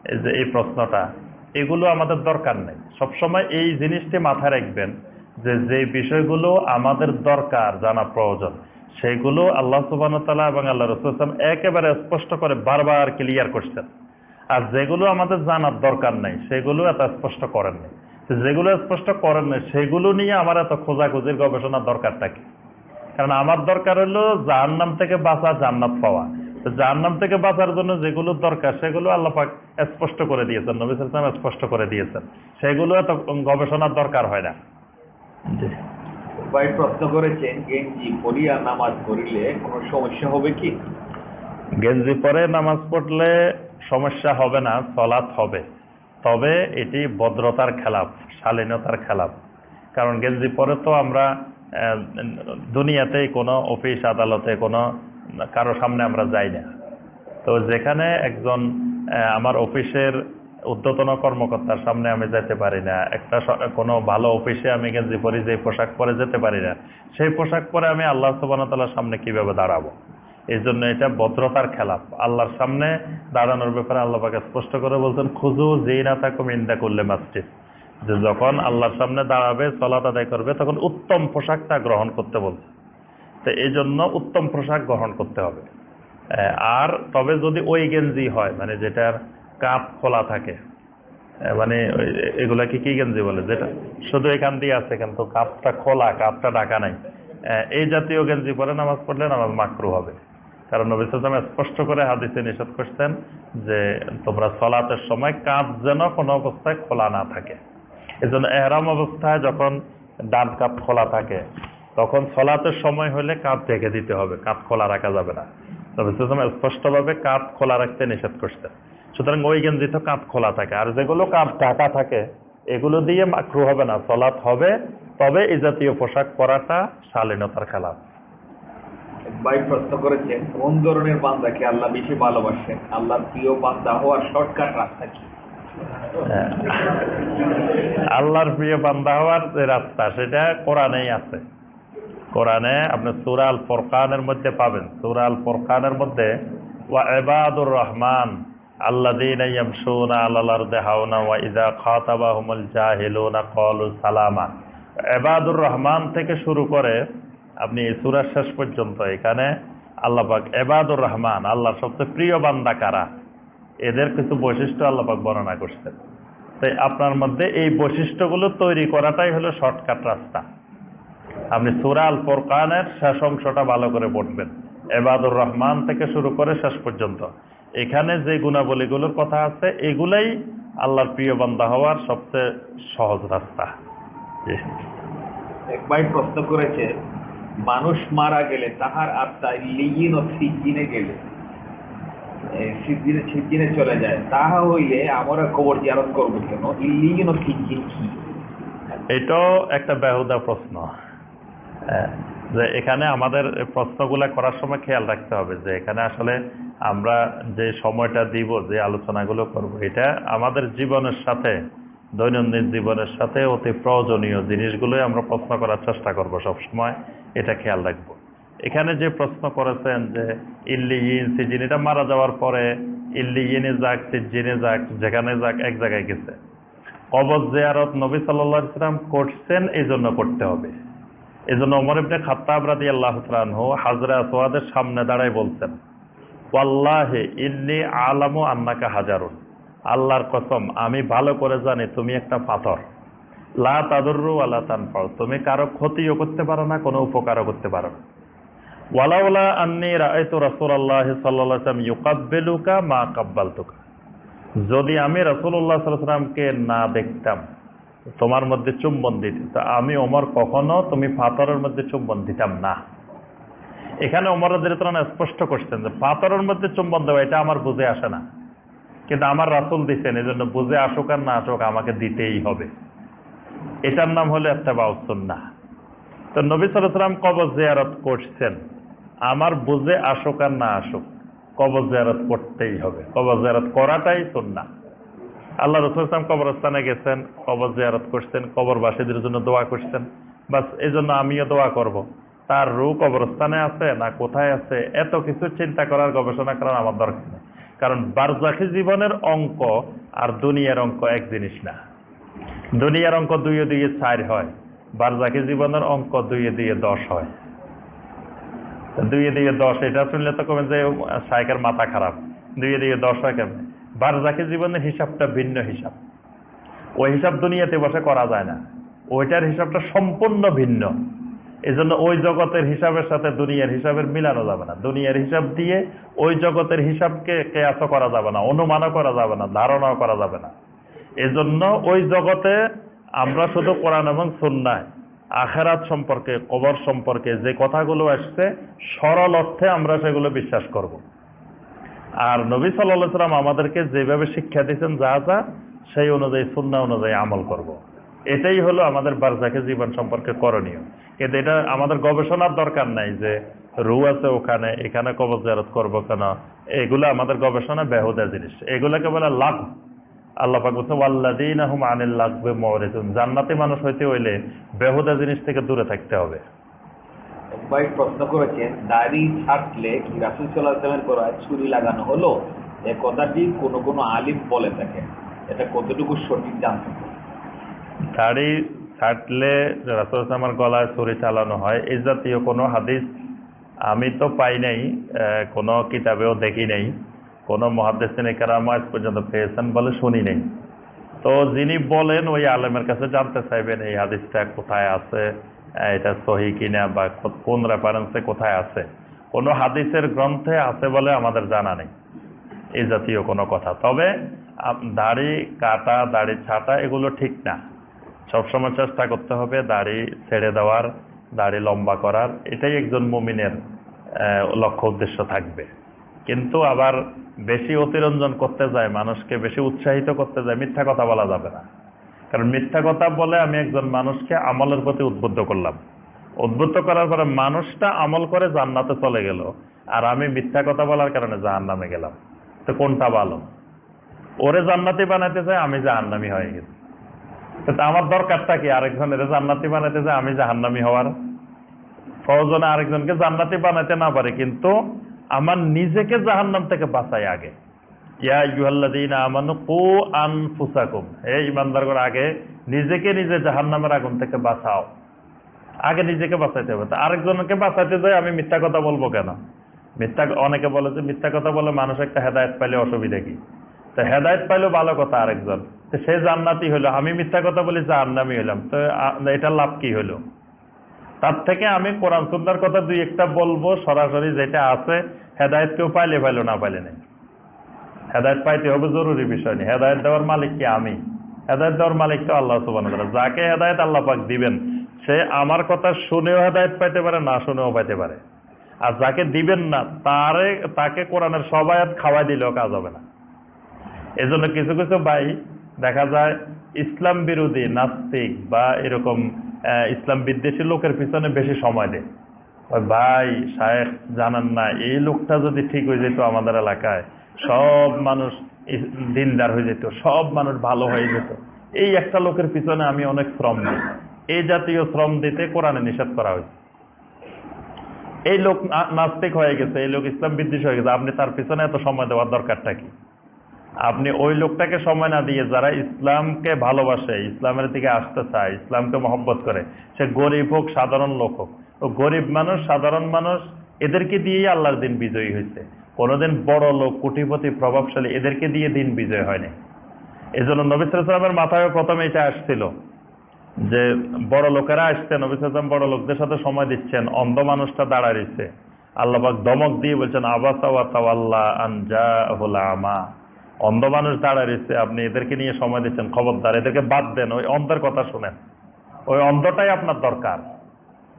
এই যে এই প্রশ্নটা, এগুলো আমাদের দরকার নেই। সবসময় এই জিনিসটি মাথায় রাখবেন যে যে বিষয়গুলো আমাদের দরকার, জানা প্রয়োজন, সেগুলো আল্লাহ সুবাহ এবং আল্লাহ রসুলাম একেবারে স্পষ্ট করে বারবার ক্লিয়ার করছেন। আর যেগুলো আমাদের জানার দরকার নেই, সেগুলো এত স্পষ্ট করেন নাই। যেগুলো স্পষ্ট করেন নাই, সেগুলো নিয়ে আমার এত খোঁজাখুঁজির গবেষণার দরকার থাকে কারণ আমার দরকার হলো জাহান্নাম থেকে বাঁচা, জান্নাত পাওয়া। তো জাহান্নাম থেকে বাঁচার জন্য যেগুলো দরকার সেগুলো আল্লাহ পাক স্পষ্ট করে দিয়েছেন নবী সালাম স্পষ্ট করে দিয়েছেন। সেগুলো এত গবেষণার দরকার হয় না। ভাই প্রশ্ন করেছেন গেঞ্জি পরিয়া নামাজ পড়িলে কোনো সমস্যা হবে কি? গেঞ্জি পরে নামাজ পড়লে সমস্যা হবে না সলাৎ হবে। তবে এটি ভদ্রতার খেলাফ শালীনতার খেলাফ। কারণ গেঞ্জি পরে তো আমরা আহ, দুনিয়াতেই কোনো অফিস আদালতে কোনো কারও সামনে আমরা যাই না। তো যেখানে একজন আমার অফিসের ঊর্ধ্বতন কর্মকর্তার সামনে আমি যেতে পারি না, একটা কোনো ভালো অফিসে আমি গেঞ্জি পরি যে পোশাক পরে যেতে পারি না, সেই পোশাক পরে আমি আল্লাহ সুবাহতাল্লার সামনে কীভাবে দাঁড়াবো? এই জন্য এটা ভদ্রতার খেলাপ। আল্লাহর সামনে দাঁড়ানোর ব্যাপারে আল্লাহকে স্পষ্ট করে বলছেন খুজু যেই না থাকো ইন্দা করলে মসজিদ। যে যখন আল্লাহর সামনে দাঁড়াবে চলাত আদায় করবে, তখন উত্তম পোশাকটা গ্রহণ করতে বলছে। তো এই জন্য উত্তম পোশাক গ্রহণ করতে হবে। আর তবে যদি ওই গেঞ্জি হয় মানে যেটার কাপ খোলা থাকে মানে ওই- এগুলা কি গেঞ্জি বলে? যেটা শুধু এখান দিয়ে আছে কিন্তু কাপটা খোলা, কাপটা ঢাকা নাই। এই জাতীয় গেঞ্জি পরে নামাজ পড়লে নামাজ মাকরু হবে। কারণ নবী স্পষ্ট করে হাদিসে নিষেধ করছেন যে তোমরা সলাতের সময় কাপ যেন কোনো অবস্থায় খোলা না থাকে। এজন্য এহরাম অবস্থায় যখন ডান কাপ খোলা থাকে তখন সলাতের সময় হলে কাপ ঢেকে দিতে হবে কাপ খোলা রাখা যাবে না। তবে স্পষ্টভাবে কাপ খোলা রাখতে নিষেধ করছে। সুতরাং ওই গেঞ্জি তো কাপ খোলা থাকে আর যেগুলো কাপ ঢাকা থাকে এগুলো দিয়ে মাকরু হবে না সলাৎ হবে তবে এই জাতীয় পোশাক পরাটা শালীনতার খেলাফ। ভাই প্রশ্ন করেছেন কোন ধরনের বান্দাকে আল্লাহ বেশি ভালোবাসেন? আল্লাহর প্রিয় বান্দা হওয়ার শর্টকাট রাস্তা কি? হ্যাঁ। আল্লাহর প্রিয় বান্দা হওয়ার যে রাস্তা সেটা কোরআনেই আছে। কোরআনে আপনি সুরা আল ফরকানের মধ্যে পাবেন। সুরা আল ফরকানের মধ্যে, ওয়া ইবাদুর রহমান সালামা। ইবাদুর রহমান থেকে শুরু করে আপনি এই শেষ পর্যন্ত এখানে আল্লাহ পাক ইবাদুর রহমান, আল্লাহর সবচেয়ে প্রিয় বান্দা কারা? এদের কিছু বৈশিষ্ট্য আল্লাপাক বর্ণনা করছেন। তাই আপনার মধ্যে এই বৈশিষ্ট্যগুলো তৈরি করাটাই হলো শর্টকাট রাস্তা। আপনি সুরা আল ফোরকানের শেষ অংশটা ভালো করে পড়বেন। এবাদুর রহমান থেকে শুরু করে শেষ পর্যন্ত। এখানে যে গুণাবলীগুলোর কথা আছে এগুলাই আল্লাহর প্রিয় বান্দা হওয়ার সবচেয়ে সহজ রাস্তা। এক ভাই প্রশ্ন করেছে মানুষ মারা গেলে তাহার আত্মা লিগিন ও সিজিনে গেলে সিজিনে সিজিনে চলে যায়। তাহা হইলে আমরা কবর জিয়ারত করব কেন? লিগিন ও সিজিন কি? এটাও একটা বেহুদা প্রশ্ন। যে এখানে আমাদের প্রশ্নগুলা করার সময় খেয়াল রাখতে হবে যে এখানে আসলে আমরা যে সময়টা দিব, যে আলোচনাগুলো করব, এটা আমাদের জীবনের সাথে, দৈনন্দিন জীবনের সাথে অতি প্রয়োজনীয় জিনিসগুলোই আমরা প্রশ্ন করার চেষ্টা করব সব সময় এটা খেয়াল রাখব। এখানে যে প্রশ্ন করেছেন যে ইল্লিগিন সিজিন, এটা মারা যাওয়ার পরে ইল্লিগিনে যাক, সিজিনে যাক, যেখানে যাক, এক জায়গায় গেছে। কবর জিয়ারত নবী সাল্লাম করছেন এই জন্য করতে হবে। এই জন্য ওমর ইবনে খাত্তাব রাদি আল্লাহ হাজরা সোয়াদের সামনে দাঁড়াই বলছেন, ওয়াল্লাহে ইন্নি আলামু আন্নাকা হাজারুন। আল্লাহর কসম, আমি ভালো করে জানি তুমি একটা পাথর। লা তাদুরু আল্লাহ তানফাও তুমি কারও ক্ষতিও করতে পারো না, কোনো উপকারও করতে পারো না। ওয়ালাউলা আন্নি সাল্লাল্লাহু আলাইহি ওয়াসাল্লাম ইউকাব্বিলুকা মা কাব্বালতুকা। যদি আমি আলাইহি ওয়াসাল্লামকে না দেখতাম তোমার মধ্যে চুম্বন দিতে তা আমি ওমর কখনো তুমি পাথরের মধ্যে চুম্বন দিতাম না। এখানে ওমর রাদিয়াল্লাহু স্পষ্ট করছেন যে পাথরের মধ্যে চুম্বন দেওয়া, এটা আমার বুঝে আসে না। কিন্তু আমার রাসূল দিচ্ছেন এই জন্য বুঝে আসুক আর না আসুক আমাকে দিতেই হবে। এটার নাম হলো একটা বাউসুন্না তো নবী সালাম কবর জিয়ারত করছেন। আমার বুঝে আসুক আর না আসুক কবজ জিয়ারত করতেই হবে। কবজ জিয়ারত করাটাই সুন্না আল্লাহ রসুল ইসলাম কবরস্থানে গেছেন, কবর জিয়ারত করছেন, কবরবাসীদের জন্য দোয়া করছেন। বাস এই জন্য আমিও দোয়া করব। তার রু কবরস্থানে আছে না কোথায় আছে, এত কিছু চিন্তা করার গবেষণা করার আমার দরকার নেই। কারণ বারজাখি জীবনের অঙ্ক আর দুনিয়ার অঙ্ক এক জিনিস না। দুনিয়ার অঙ্ক দুইয়ে দুইয়ে চার হয়, বারজাখি জীবনের অঙ্ক দুইয়ে দুইয়ে দশ হয়। দুইয়ে দুইয়ে দশ, এটা শুনলে তো কমে যে সাইকের মাথা খারাপ। দুইয়ে দুইয়ে দশ হয় কেমন? বারজাখি জীবনের হিসাবটা ভিন্ন হিসাব। ওই হিসাব দুনিয়াতে বসে করা যায় না। ওইটার হিসাবটা সম্পূর্ণ ভিন্ন। এজন্য ওই জগতের হিসাবের সাথে দুনিয়ার হিসাবের মিলানো যাবে না। দুনিয়ার হিসাব দিয়ে ওই জগতের হিসাবকে কেয়াস করা যাবে না, অনুমানও করা যাবে না, ধারণাও করা যাবে না। এজন্য ওই জগতে আমরা শুধু কোরআন এবং সুন্নায়, আখেরাত সম্পর্কে, কবর সম্পর্কে যে কথাগুলো আসছে, সরল অর্থে আমরা সেগুলো বিশ্বাস করব। আর নবী সাল্লাহ সাল্লাম আমাদেরকে যেভাবে শিক্ষা দিচ্ছেন যা যা, সেই অনুযায়ী সুন্না অনুযায়ী আমল করব। এটাই হলো আমাদের বারজাকে জীবন সম্পর্কে করণীয়। কিন্তু এটা আমাদের গবেষণার দরকার নাই যে রু আছে ওখানে, এখানে কবর জারত করব কেন? এগুলো আমাদের গবেষণা বেহুদা জিনিস। এগুলোকে বলে লাভ আল্লাহ আনিল লাগবে জান্নাতি মানুষ হইতে হইলে বেহুদা জিনিস থেকে দূরে থাকতে হবে। ভাই প্রশ্ন করেছেন, দাড়ি ছাটলে কি রাসুল সাল্লাহামের করা ছুরি লাগানো হলো? এ কথাটি কোনো কোনো আলিম বলে থাকে এটা কতটুকু সঠিক জানতে দাড়ি ছাটলে রাসুল আমার গলায় ছুরি চালানো হয় এই জাতীয় কোনো হাদিস আমি তো পাই নাই কোনো কিতাবেও দেখি নাই, কোনো মহাদেশিন কেরাম আজ পর্যন্ত পেয়েছেন বলে শুনি নেই। তো যিনি বলেন ওই আলেমের কাছে জানতে চাইবেন এই হাদিসটা কোথায় আছে এটা সহি কিনা বা কোন রেফারেন্সে কোথায় আছে? কোনো হাদিসের গ্রন্থে আছে বলে আমাদের জানা নেই। এই জাতীয় কোনো কথা। তবে দাড়ি, কাটা, দাড়ি ছাটা এগুলো ঠিক না। সবসময় চেষ্টা করতে হবে দাড়ি ছেড়ে দেওয়ার, দাড়ি লম্বা করার। এটাই একজন মুমিনের লক্ষ্য উদ্দেশ্য থাকবে। কিন্তু আবার বেশি অতিরঞ্জন করতে যায়, মানুষকে বেশি উৎসাহিত করতে যায়, মিথ্যা কথা বলা যাবে না। কারণ মিথ্যা কথা বলে আমি একজন মানুষকে আমলের প্রতি উদ্বুদ্ধ করলাম। উদ্বুদ্ধ করার পরে মানুষটা আমল করে জান্নাতে চলে গেল, আর আমি মিথ্যা কথা বলার কারণে জাহান নামে গেলাম। তো কোনটা ভালো? ওরে জান্নাতি বানাইতে চাই আমি জাহান্নামি হয়ে গেছি। তো আমার দরকারটা কি? আরেকজনের জান্নাতি বানাইতে চাই আমি জাহান্নামি হওয়ার। প্রয়োজনে আরেকজনকে জান্নাতি বানাইতে না পারে, কিন্তু আমার নিজেকে জাহান্নাম থেকে বাঁচাই আগে। ইয়া ইউহাল্লাযীনা আমানু কু আনফুসাকুম। হে ইমানদারগণ আগে নিজেকে নিজে জাহান্নামের আগুন থেকে বাঁচাও। আগে নিজেকে বাঁচাইতে হবে। আরেকজনকে বাঁচাইতে যাই, আমি মিথ্যা কথা বলব কেন? মিথ্যা, অনেকে বলে যে মিথ্যা কথা বলে মানুষ একটা হেদায়ত পাইলে অসুবিধা কি? তো হেদায়ত পাইলেও ভালো কথা আরেকজন। তো সে জান্নাতি হলো, আমি মিথ্যা কথা বলি জাহান্নামি হইলাম তো এটা লাভ কি হলো? তার থেকে আমি কোরআন সুন্দর কথা দুই একটা বলব, সরাসরি যেটা আছে, হেদায়ত পাইলে পাইলো, না পাইলে নেই। হেদায়ত পাইতে হবে জরুরি বিষয় নেই। হেদায়ত দেওয়ার মালিক কি আমি? হেদায়ত দেওয়ার মালিক তো আল্লাহ সুবান যাকে হেদায়ত আল্লাহ পাক দিবেন, সে আমার কথা শুনেও হেদায়ত পাইতে পারে, না শুনেও পাইতে পারে। আর যাকে দিবেন না, তারে, তাকে কোরআনের সবায়াত খাওয়াই দিলেও কাজ হবে না। এজন্য কিছু কিছু ভাই, দেখা যায় ইসলাম বিরোধী নাস্তিক বা এরকম ইসলাম বিদ্বেষী লোকের পিছনে বেশি সময় দেয়। ভাই, শায়েখ জানান না, এই লোকটা যদি ঠিক হয়ে যেত আমাদের এলাকায় সব মানুষ দিনদার হয়ে যেত, সব মানুষ ভালো হয়ে যেত। এই একটা লোকের পিছনে আমি অনেক শ্রম দিই। এই জাতীয় শ্রম দিতে কোরআনে নিষেধ করা হয়েছে। এই লোক নাস্তিক হয়ে গেছে, এই লোক ইসলাম বিদ্বেষ হয়ে গেছে। আপনি তার পিছনে এত সময় দেওয়ার দরকারটা কি? আপনি ওই লোকটাকে সময় না দিয়ে যারা ইসলামকে ভালোবাসে, ইসলামের দিকে আসতে চায়, ইসলামকে মহব্বত করে, সে গরিব হোক, সাধারণ লোক হোক, ও গরিব মানুষ, সাধারণ মানুষ, এদেরকে দিয়েই আল্লাহর দিন বিজয়ী হয়েছে। কোনোদিন বড় লোক, কোটিপতি, প্রভাবশালী এদেরকে দিয়ে দিন বিজয় হয়নি। এই জন্য নবী সালামের মাথায় প্রথমে এটা আসছিল যে বড় লোকেরা আসছে, নবী সালাম বড় লোকদের সাথে সময় দিচ্ছেন, অন্ধ মানুষটা দাঁড়ায় রয়েছে। আল্লাহবাক দমক দিয়ে বলছেন, আবাসা আমা। অন্ধ মানুষ দাঁড়ায় রয়েছে, আপনি এদেরকে নিয়ে সময় দিচ্ছেন, খবরদার, এদেরকে বাদ দেন, ওই অন্ধের কথা শুনেন। ওই অন্ধটাই আপনার দরকার।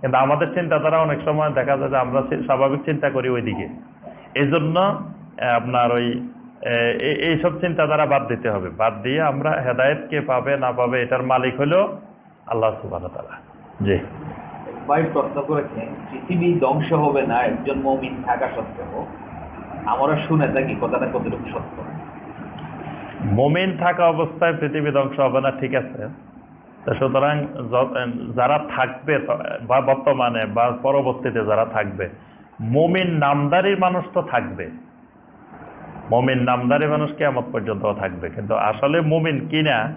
কিন্তু আমাদের চিন্তাধারা অনেক সময় দেখা যায় যে আমরা স্বাভাবিক চিন্তা করি ওইদিকে। এই জন্য আপনার ওই এইসব চিন্তাধারা বাদ দিতে হবে। বাদ দিয়ে আমরা হেদায়ত কে পাবে না পাবে এটার মালিক হলো আল্লাহ সুবাহ জি। ভাই প্রশ্ন করেছেন পৃথিবী ধ্বংস হবে না একজন মমিন থাকা সত্ত্বেও? আমরা শুনে থাকি কথাটা কতটুকু সত্য? মমিন থাকা অবস্থায় পৃথিবী ধ্বংস হবে না ঠিক আছে। সুতরাং যারা থাকবে বা বর্তমানে বা পরবর্তীতে যারা থাকবে মমিন নামদারি মানুষ তো থাকবে। মমিন নামদারি মানুষ কেমন পর্যন্ত থাকবে। কিন্তু আসলে মমিন কিনা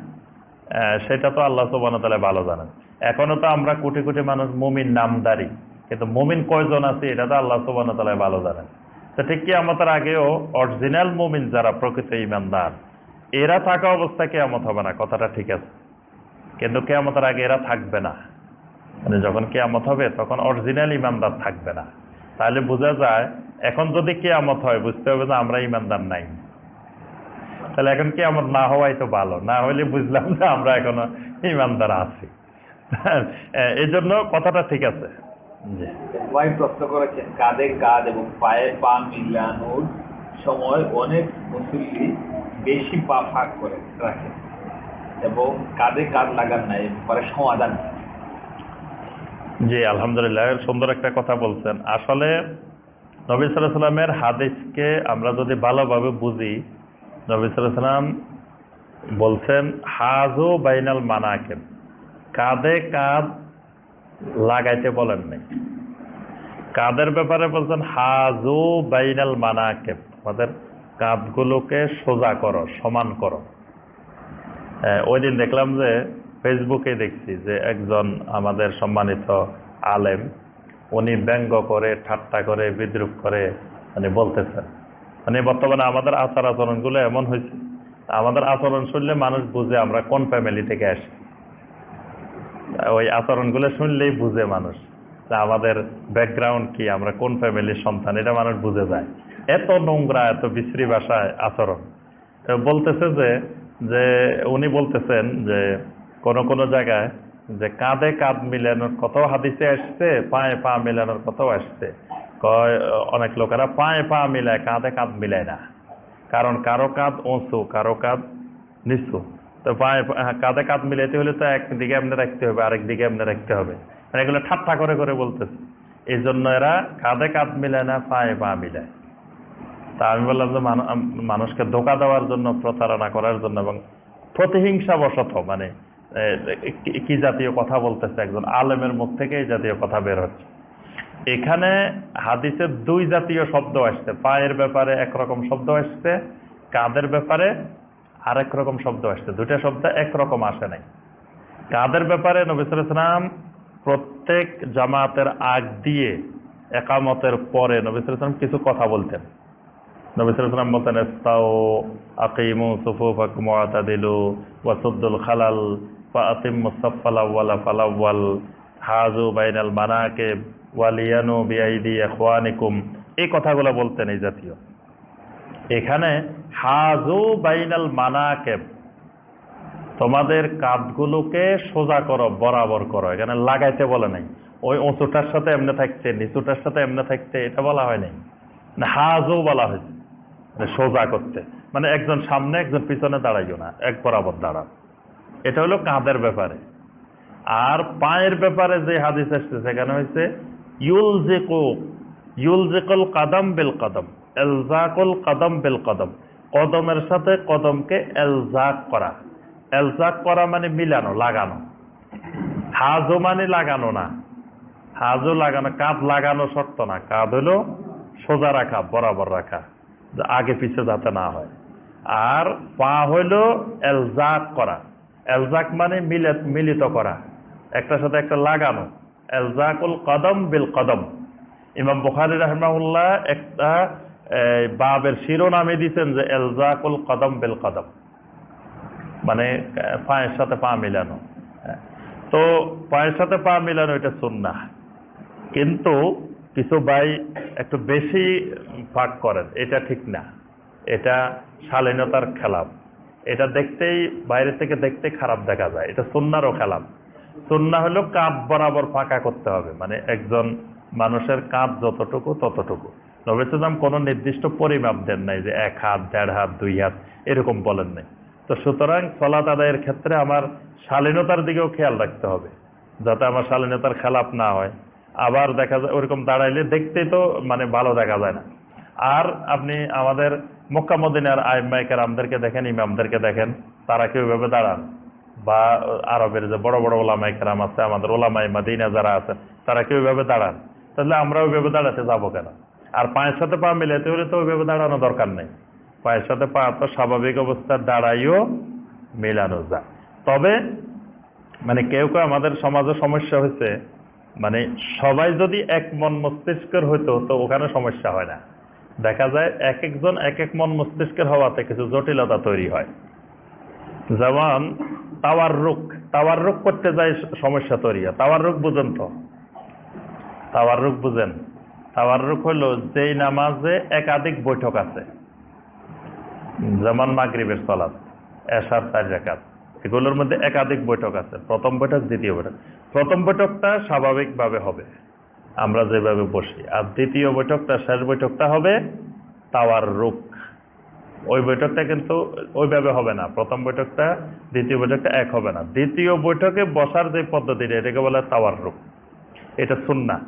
সেটা তো আল্লাহ সুবান ভালো জানেন। এখনও তো আমরা কোটি কোটি মানুষ মুমিন নামদারি। কিন্তু মুমিন কয়জন আছে, এটা তো আল্লাহ সুবান ভালো জানেন। তো ঠিক কি আমাদের আগেও অরিজিনাল মুমিন যারা প্রকৃত ইমানদার, এরা থাকা অবস্থা কেয়ামত হবে না, কথাটা ঠিক আছে। কিন্তু কেয়ামতের আগে এরা থাকবে না। মানে যখন কেয়ামত হবে, তখন অরিজিনাল ইমানদার থাকবে না। তাহলে বোঝা যায়, এখন যদি কেয়ামত হয়, বুঝতে হবে যে আমরা ইমানদার নাই। তাহলে এখন কেয়ামত না হওয়াই তো ভালো। না হলে বুঝলাম যে আমরা এখনও ইমানদার আছি। এই জন্য কথাটা ঠিক আছে। এবং পায়ে পা সময় অনেক মুসল্লি বেশি পা ফাঁক করে রাখে এবং কাঁধে কাঁধ লাগান সমাধান জি, আলহামদুলিল্লাহ সুন্দর একটা কথা বলছেন। আসলে নবী সাল্লামের হাদিসকে আমরা যদি ভালোভাবে বুঝি, নবী সাল্লাম বলছেন, হাজু বাইনাল মানাকেন কাঁধে কাঁধ লাগাইতে বলেন নাই। কাঁধের ব্যাপারে বলছেন, হাজু বাইনাল মানাকেব। আমাদের কাঁধগুলোকে সোজা করো, সমান করো। ওই দিন দেখলাম যে ফেসবুকে দেখছি যে একজন আমাদের সম্মানিত আলেম, উনি ব্যঙ্গ করে, ঠাট্টা করে, বিদ্রুপ করে মানে বলতেছেন। মানে বর্তমানে আমাদের আচার আচরণগুলো এমন হয়েছে। আমাদের আচরণ শুনলে মানুষ বুঝে আমরা কোন ফ্যামিলি থেকে আসি। ওই আচরণগুলো শুনলেই বুঝে মানুষ আমাদের ব্যাকগ্রাউন্ড কি, আমরা কোন ফ্যামিলির সন্তান, এটা মানুষ বুঝে যায়। এত নোংরা, এত বিশ্রী ভাষায় আচরণ। বলতেছে যে যে উনি বলতেছেন যে কোন কোন জায়গায় যে কাঁধে কাঁধ মিলানোর কত হাদিসে আসছে, পায়ে পা মিলানোর কত আসছে। অনেক লোকেরা পায়ে পা মিলায়, কাঁধে কাঁধ মিলায় না। কারণ কারও কাঁধ উঁচু, কারও কাঁধ নিচু। তো পায়ে কাঁধে কাঁধ মিলাইতে হলে তো একদিকে এমনি রাখতে হবে, আরেক দিকে এমনি রাখতে হবে। মানে এগুলো ঠাট্টা করে করে বলতেছে। এই জন্য এরা কাঁধে কাঁধ মিলায় না, পায়ে পা মিলায়। তা আমি বললাম যে মানুষকে ধোকা দেওয়ার জন্য, প্রতারণা করার জন্য এবং প্রতিহিংসা বশত মানে কি জাতীয় কথা বলতেছে একজন আলেমের মুখ থেকে এই জাতীয় কথা বের হচ্ছে। এখানে হাদিসের দুই জাতীয় শব্দ আসছে, পায়ের ব্যাপারে একরকম শব্দ আসছে, কাঁধের ব্যাপারে আরেক রকম শব্দ আসছে। দুইটা শব্দ একরকম আসে নাই। কাদের ব্যাপারে নবিসাম প্রত্যেক জামাতের আগ দিয়ে একামতের পরে নবিসাম কিছু কথা বলতেন। নবিসাম বলতেন ওয়াসুদ্দুল খালাল তোমাদের কাঁধগুলোকে সোজা করো, বরাবর করো। এখানে লাগাইতে বলে নাই। ওই উঁচুটার সাথে এমনি থাকছে, নিচুটার সাথে এমনি থাকছে, এটা বলা হয় নাই। হাজু বলা হয়েছে। মানে সোজা করতে। মানে একজন সামনে, একজন পিছনে দাঁড়াইও না, এক বরাবর দাঁড়ান এটা হলো কাঁধের ব্যাপারে? আর পায়ের ব্যাপারে যে হাদিস আসছে সেখানে হয়েছে ইউলজেকো, ইউলজেকল কাদম বেল কদম, এলজাকুল কদম বেল কদম। কদমের সাথে কদমকে এলজাক করা। এলজাক করা মানে মিলানো, লাগানো। হাজও মানে লাগানো না। হাজও লাগানো, কাঁধ লাগানো শর্ত না। কাঁধ হলো সোজা রাখা, বরাবর রাখা, আগে পিছে যাতে না হয়। আর পা হইল এলজাক করা। এলজাক মানে মিলিত মিলিত করা। একটার সাথে একটা লাগানো। এলজাকুল কদম বিল কদম। ইমাম বুখারি রহমাউল্লাহ একটা বাবের শিরোনামে দিচ্ছেন যে এলজাকুল কদম বিল কদম। মানে পায়ের সাথে পা মিলানো। হ্যাঁ। তো পায়ের সাথে পা মিলানো এটা সুন্নাহ। কিন্তু কিছু ভাই একটু বেশি ফাঁক করেন। এটা ঠিক না। এটা শালীনতার খেলাপ এটা দেখতেই, বাইরে থেকে দেখতে খারাপ দেখা যায়। এটা সুন্নারও খেলাপ সুন্না হলো কাঁধ বরাবর ফাঁকা করতে হবে। মানে একজন মানুষের কাঁধ যতটুকু ততটুকু। নবেসাম কোনো নির্দিষ্ট পরিমাপ দেন নাই যে এক হাত, দেড় হাত, দুই হাত, এরকম বলেন নাই। তো সুতরাং সলাত আদায়ের ক্ষেত্রে আমার শালীনতার দিকেও খেয়াল রাখতে হবে। যাতে আমার শালীনতার খেলাপ না হয়। আবার দেখা যায়, ওরকম দাঁড়াইলে দেখতে তো মানে ভালো দেখা যায় না। আর আপনি আমাদের মক্কা মদিনার আইমাইকার আমদেরকে দেখেন, ইমামদেরকে দেখেন, তারা কেউ ভাবে দাঁড়ান? বা আরবের যে বড় বড় ওলামাই কেরাম আছে, আমাদের ওলামাই মাদিনা যারা আছেন, তারা কেউ ভাবে দাঁড়ান? তাহলে আমরা ওইভাবে দাঁড়াতে যাব কেন? আর পায়ের সাথে পা মিলাতে হলে তো ওইভাবে দাঁড়ানো দরকার নেই। পায়ের সাথে পা তো স্বাভাবিক অবস্থায় দাঁড়াইও মেলানো যায়। তবে মানে কেউ কেউ আমাদের সমাজে সমস্যা হয়েছে মানে সবাই যদি এক মন মস্তিষ্কের হইতো, তো ওখানে সমস্যা হয় না। দেখা যায় এক একজন এক এক মন মস্তিষ্কের হওয়াতে কিছু জটিলতা তৈরি হয়। যেমন তাওয়ার রুখ তাওয়ার রুখ করতে যায় সমস্যা তৈরি হয়। তাওয়ার রুখ বুঝেন তো? তাওয়ার রুখ বুঝেন। তাওয়ার রুখ হলো যেই নামাজে একাধিক বৈঠক আছে। যেমন মাগরিবের সলাদ এশার চার রেখাত এগুলোর মধ্যে একাধিক বৈঠক আছে। প্রথম বৈঠক, দ্বিতীয় বৈঠক। প্রথম বৈঠকটা স্বাভাবিকভাবে হবে। আমরা যেভাবে বসি। আর দ্বিতীয় বৈঠকটা, শেষ বৈঠকটা হবে তাওয়ার রুখ ওই বৈঠকটা কিন্তু ওইভাবে হবে না। প্রথম বৈঠকটা, দ্বিতীয় বৈঠকটা এক হবে না। দ্বিতীয় বৈঠকে বসার যে পদ্ধতিটা, এটাকে বলে তাওয়ার রুখ এটা শুননা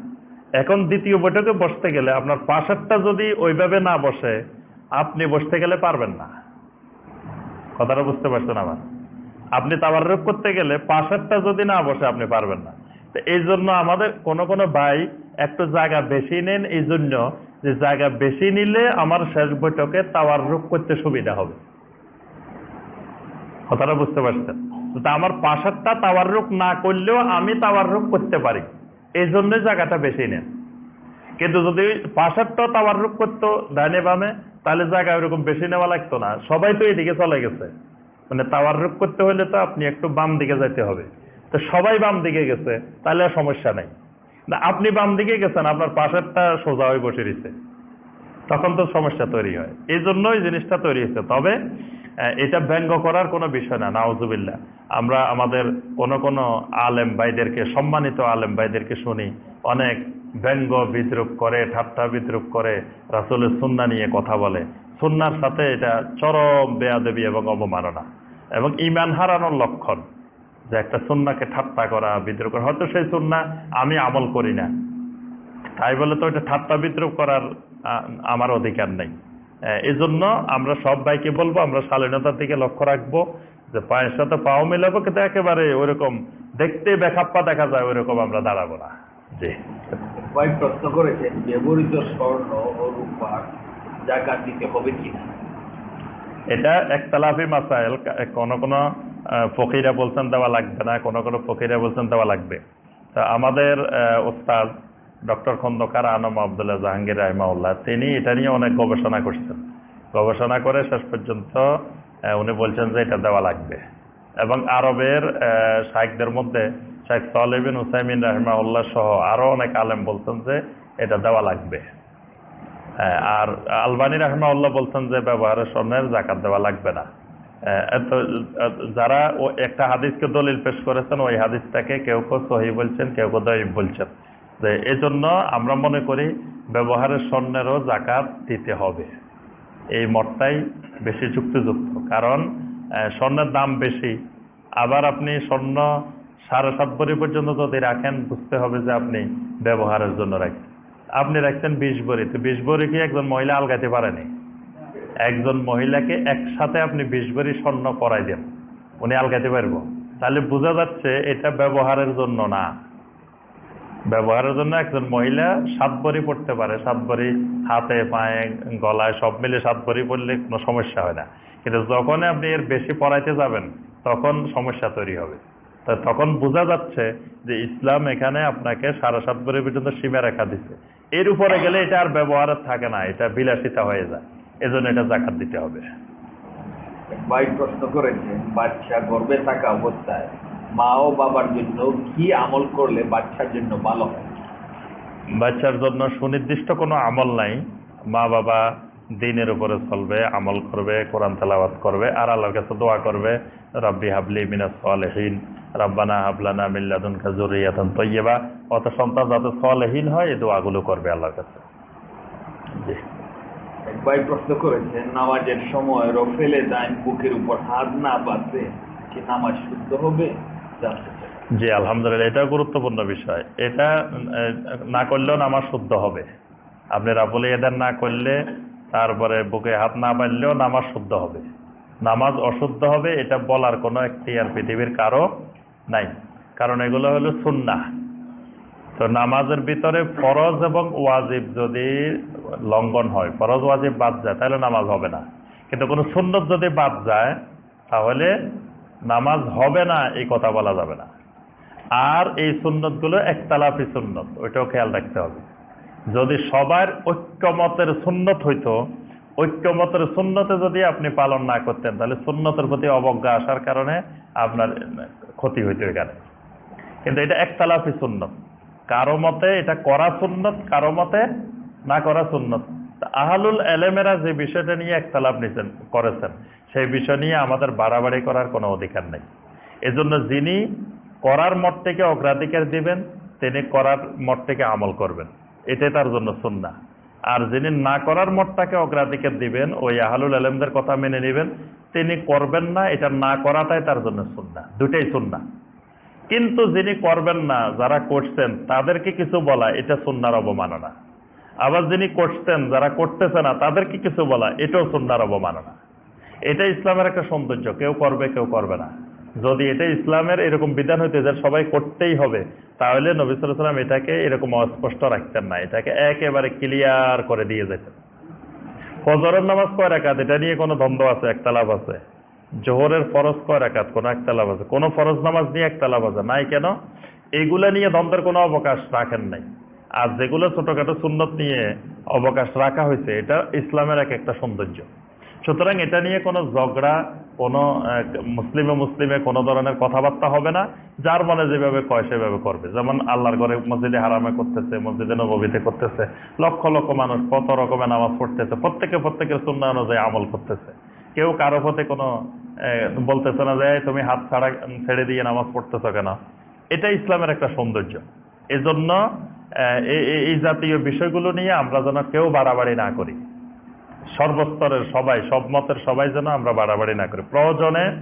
এখন দ্বিতীয় বৈঠকে বসতে গেলে আপনার পাশেরটা যদি ওইভাবে না বসে, আপনি বসতে গেলে পারবেন না। কথাটা বুঝতে পারছেন আমার? আপনি তাওয়ার রোগ করতে গেলে পাশেরটা যদি না বসে, আপনি পারবেন না। এই জন্য আমাদের কোন কোন ভাই একটু জায়গা বেশি নেন, এই জন্য যে জায়গা বেশি নিলে আমার শেষ বৈঠকে তাওয়ার রোগ করতে সুবিধা হবে। কথাটা বুঝতে পারছেন? আমার পাশেরটা তাওয়ার রোগ না করলেও আমি তাওয়ার রোগ করতে পারি। এই জন্য জায়গাটা বেশি নেন। কিন্তু যদি পাশেরটা তাওয়ার রোগ করতো ডাইনে বামে, তাহলে জায়গা ওইরকম বেশি নেওয়া লাগতো না। সবাই তো এদিকে চলে গেছে। মানে তাওয়ার রোগ করতে হলে তো আপনি একটু বাম দিকে যাইতে হবে। তো সবাই বাম দিকে গেছে, তাহলে আর সমস্যা নেই। না, আপনি বাম দিকে গেছেন, আপনার পাশেরটা সোজা হয়ে বসে দিচ্ছে তখন তো সমস্যা তৈরি হয়। এই জন্যই জিনিসটা তৈরি হয়েছে। তবে এটা ব্যঙ্গ করার কোনো বিষয় না নাউজুবিল্লা আমরা আমাদের কোন কোন আলেম ভাইদেরকে, সম্মানিত আলেম ভাইদেরকে শুনি, অনেক ব্যঙ্গ বিদ্রুপ করে, ঠাট্টা বিদ্রুপ করে, রাসুলের সুন্না নিয়ে কথা বলে। সুন্নার সাথে এটা চরম বেয়াদেবী এবং অবমাননা। এবং ইমান হারানোর লক্ষণ। যে একটা সুন্নাকে ঠাট্টা করা বিদ্রুপ করা। হয়তো সেই সুন্না আমি আমল করি না। তাই বলে তো এটা ঠাট্টা বিদ্রুপ করার আমার অধিকার নেই। এই জন্য আমরা সব ভাইকে বলব আমরা শালীনতার দিকে লক্ষ্য রাখব যে পায়ের সাথে পাও মেলাবো কিন্তু একেবারে ওইরকম দেখতে বেখাপ্পা দেখা যায় ওইরকম আমরা দাঁড়াবো না। জি। ভাই প্রশ্ন করেছেন ব্যবহৃত স্বর্ণ ও রূপার জাকাত দিতে হবে কিনা? এটা একতলাফি মাসাইল কোন কোন ফকিরা বলছেন দেওয়া লাগবে না কোনো কোন ফকিরা বলছেন দেওয়া লাগবে। তা আমাদের ওস্তাদ ডক্টর খন্দকার আনম আবদুল্লাহ জাহাঙ্গীর রাহমাউল্লাহ তিনি এটা নিয়ে অনেক গবেষণা করছেন। গবেষণা করে শেষ পর্যন্ত উনি বলছেন যে এটা দেওয়া লাগবে। এবং আরবের আহ, মধ্যে শেখ সালেবিন হুসাইমিন রাহমাউল্লাহ সহ আরও অনেক আলেম বলছেন যে এটা দেওয়া লাগবে। হ্যাঁ, আর আলবানী রাহমাউল্লাহ বলছেন যে ব্যবহারের স্বর্ণের জাকাত দেওয়া লাগবে না। যারা ও একটা হাদিসকে দলিল পেশ করেছেন, ওই হাদিসটাকে কেউ কেউ সহি বলছেন, কেউ কেউ দয়ীফ বলছেন। যে এই জন্য আমরা মনে করি ব্যবহারের স্বর্ণেরও জাকাত দিতে হবে। এই মতটাই বেশি যুক্তিযুক্ত। কারণ স্বর্ণের দাম বেশি। আবার আপনি স্বর্ণ সাড়ে সাত ভরি পর্যন্ত যদি রাখেন, বুঝতে হবে যে আপনি ব্যবহারের জন্য রাখছেন আপনি রাখছেন বিশ ভরি তো বিশ ভরি কি একজন মহিলা আলগাতে পারেনি? একজন মহিলাকে একসাথে আপনি বিশ ভরি স্বর্ণ করাই দেন। উনি আলগাতে পারব। তাহলে বোঝা যাচ্ছে এটা ব্যবহারের জন্য না। ব্যবহারের জন্য একজন মহিলা সাত ভরি পড়তে পারে। সাত ভরি হাতে, পায়ে, গলায় সব মিলে সাত ভরি পড়লে কোনো সমস্যা হয় না। কিন্তু যখন আপনি এর বেশি পড়াইতে যাবেন, তখন সমস্যা তৈরি হবে। তা তখন বোঝা যাচ্ছে যে ইসলাম এখানে আপনাকে সাড়ে সাত বছর পর্যন্ত সীমা রেখা দিচ্ছে এর উপরে গেলে এটা আর ব্যবহার থাকে না। এটা বিলাসিতা হয়ে যায়। এজন্য এটা জাকাত দিতে হবে। ভাই প্রশ্ন করেছেন বাচ্চা গর্ভে থাকা অবস্থায় মা ও বাবার জন্য কি আমল করলে বাচ্চার জন্য ভালো হয়? বাচ্চার জন্য সুনির্দিষ্ট কোনো আমল নাই। মা বাবা দিনের উপরে চলবে আমল করবে কোরআন তেলাওয়াত করবে আর আল্লাহর কাছে দোয়া করবে রব্বি হাবলি মিনাস সালেহীন রব্বানা হাবলানা মিল্লাদুন খাজুরিয়াতন তৈয়বা অত সন্তান যাতে সলেহীন হয় এই দোয়াগুলো করবে আল্লাহর কাছে। জি। এক ভাই প্রশ্ন করেছেন, নামাজের সময় রফেলে দাইন বুকের উপর হাত না বাঁধে কি নামাজ শুদ্ধ হবে? জি, আলহামদুলিল্লাহ, এটা গুরুত্বপূর্ণ বিষয়। এটা না করলেও নামাজ শুদ্ধ হবে। আপনি রাবুল এদার না করলে, তারপরে বুকে হাত না বাঁধলেও নামাজ শুদ্ধ হবে। নামাজ অশুদ্ধ হবে, এটা বলার কোনো একটি আর পৃথিবীর কারও নাই। কারণ এগুলো হলো সুন্না তো নামাজের ভিতরে ফরজ এবং ওয়াজিব যদি লঙ্ঘন হয়, ফরজ ওয়াজিব বাদ যায়, তাহলে নামাজ হবে না। কিন্তু কোনো সুন্নত যদি বাদ যায়, তাহলে নামাজ হবে না, এই কথা বলা যাবে না। আর এই সুন্নতগুলো একতালাফি সুন্নত, ওইটাও খেয়াল রাখতে হবে। যদি সবার ঐক্যমতের সুন্নত হইতো, ঐক্যমতের সুন্নতে যদি আপনি পালন না করতেন, তাহলে সুন্নতের প্রতি অবজ্ঞা আসার কারণে আপনার ক্ষতি হইতো এখানে। কিন্তু এটা একতালাফি সুন্নত। কারও মতে এটা করা সুন্নত, কারও মতে না করা সুন্নত। আহালুল এলেমেরা যে বিষয়টা নিয়ে একতালাপ নিছেন, করেছেন, সেই বিষয় নিয়ে আমাদের বাড়াবাড়ি করার কোনো অধিকার নেই। এজন্য যিনি করার মত থেকে অগ্রাধিকার দিবেন, তিনি করার মত থেকে আমল করবেন। এটাই তার জন্য সুন্না আর যিনি না করার মতটাকে অগ্রাধিকার দিবেন, ওই আহালুল আলমদের কথা মেনে নেবেন, তিনি করবেন না, এটা না করাটাই তার জন্য সুন্না দুটাই সুন্না কিন্তু যিনি করবেন না, যারা করছেন, তাদেরকে কিছু বলা, এটা সুন্নার অবমাননা। আবার যিনি করছেন, যারা করতেছে না, তাদেরকে কিছু বলা, এটাও সুন্নার অবমাননা। এটা ইসলামের একটা সৌন্দর্য, কেউ করবে কেউ করবে না। যদি এটা ইসলামের এরকম বিধান হইতে যে সবাই করতেই হবে, তাহলে নবী সাল্লাম এটাকে এরকম অস্পষ্ট রাখতেন না, এটাকে একেবারে ক্লিয়ার করে দিয়ে যেতেন। ফজরের নামাজ কয় রাকাত? এটা নিয়ে কোনো দ্বন্দ্ব আছে একতালাভ আছে? জোহরের ফরজ কয় রাকাত? কোনো একতালাভ আছে। কোনো ফরজ নামাজ নিয়ে একতালাভ আছে? নাই কেন? এগুলা নিয়ে দ্বন্দ্বের কোনো অবকাশ রাখেন নাই। আর যেগুলো ছোটখাটো সুন্নত নিয়ে অবকাশ রাখা হয়েছে, এটা ইসলামের এক একটা সৌন্দর্য। সুতরাং এটা নিয়ে কোনো ঝগড়া, কোনো মুসলিমে মুসলিমে কোনো ধরনের কথাবার্তা হবে না। যার মনে যেভাবে কয়, সেভাবে করবে। যেমন আল্লাহর ঘরে মসজিদে হারামে করতেছে, মসজিদে নবীতে করতেছে, লক্ষ লক্ষ মানুষ কত রকমের নামাজ পড়তেছে, প্রত্যেকে প্রত্যেকের সুন্না অনুযায়ী আমল করতেছে। কেউ কারও পথে কোনো বলতেছে না যে তুমি হাত ছাড়া, ছেড়ে দিয়ে নামাজ পড়তেছো কেন? এটা ইসলামের একটা সৌন্দর্য। এজন্য এই- জাতীয় বিষয়গুলো নিয়ে আমরা যেন কেউ বাড়াবাড়ি না করি। সর্বস্তরের সবাই, সব মতের সবাই যেন আমরা বাড়াবাড়ি না করি। প্রয়োজনে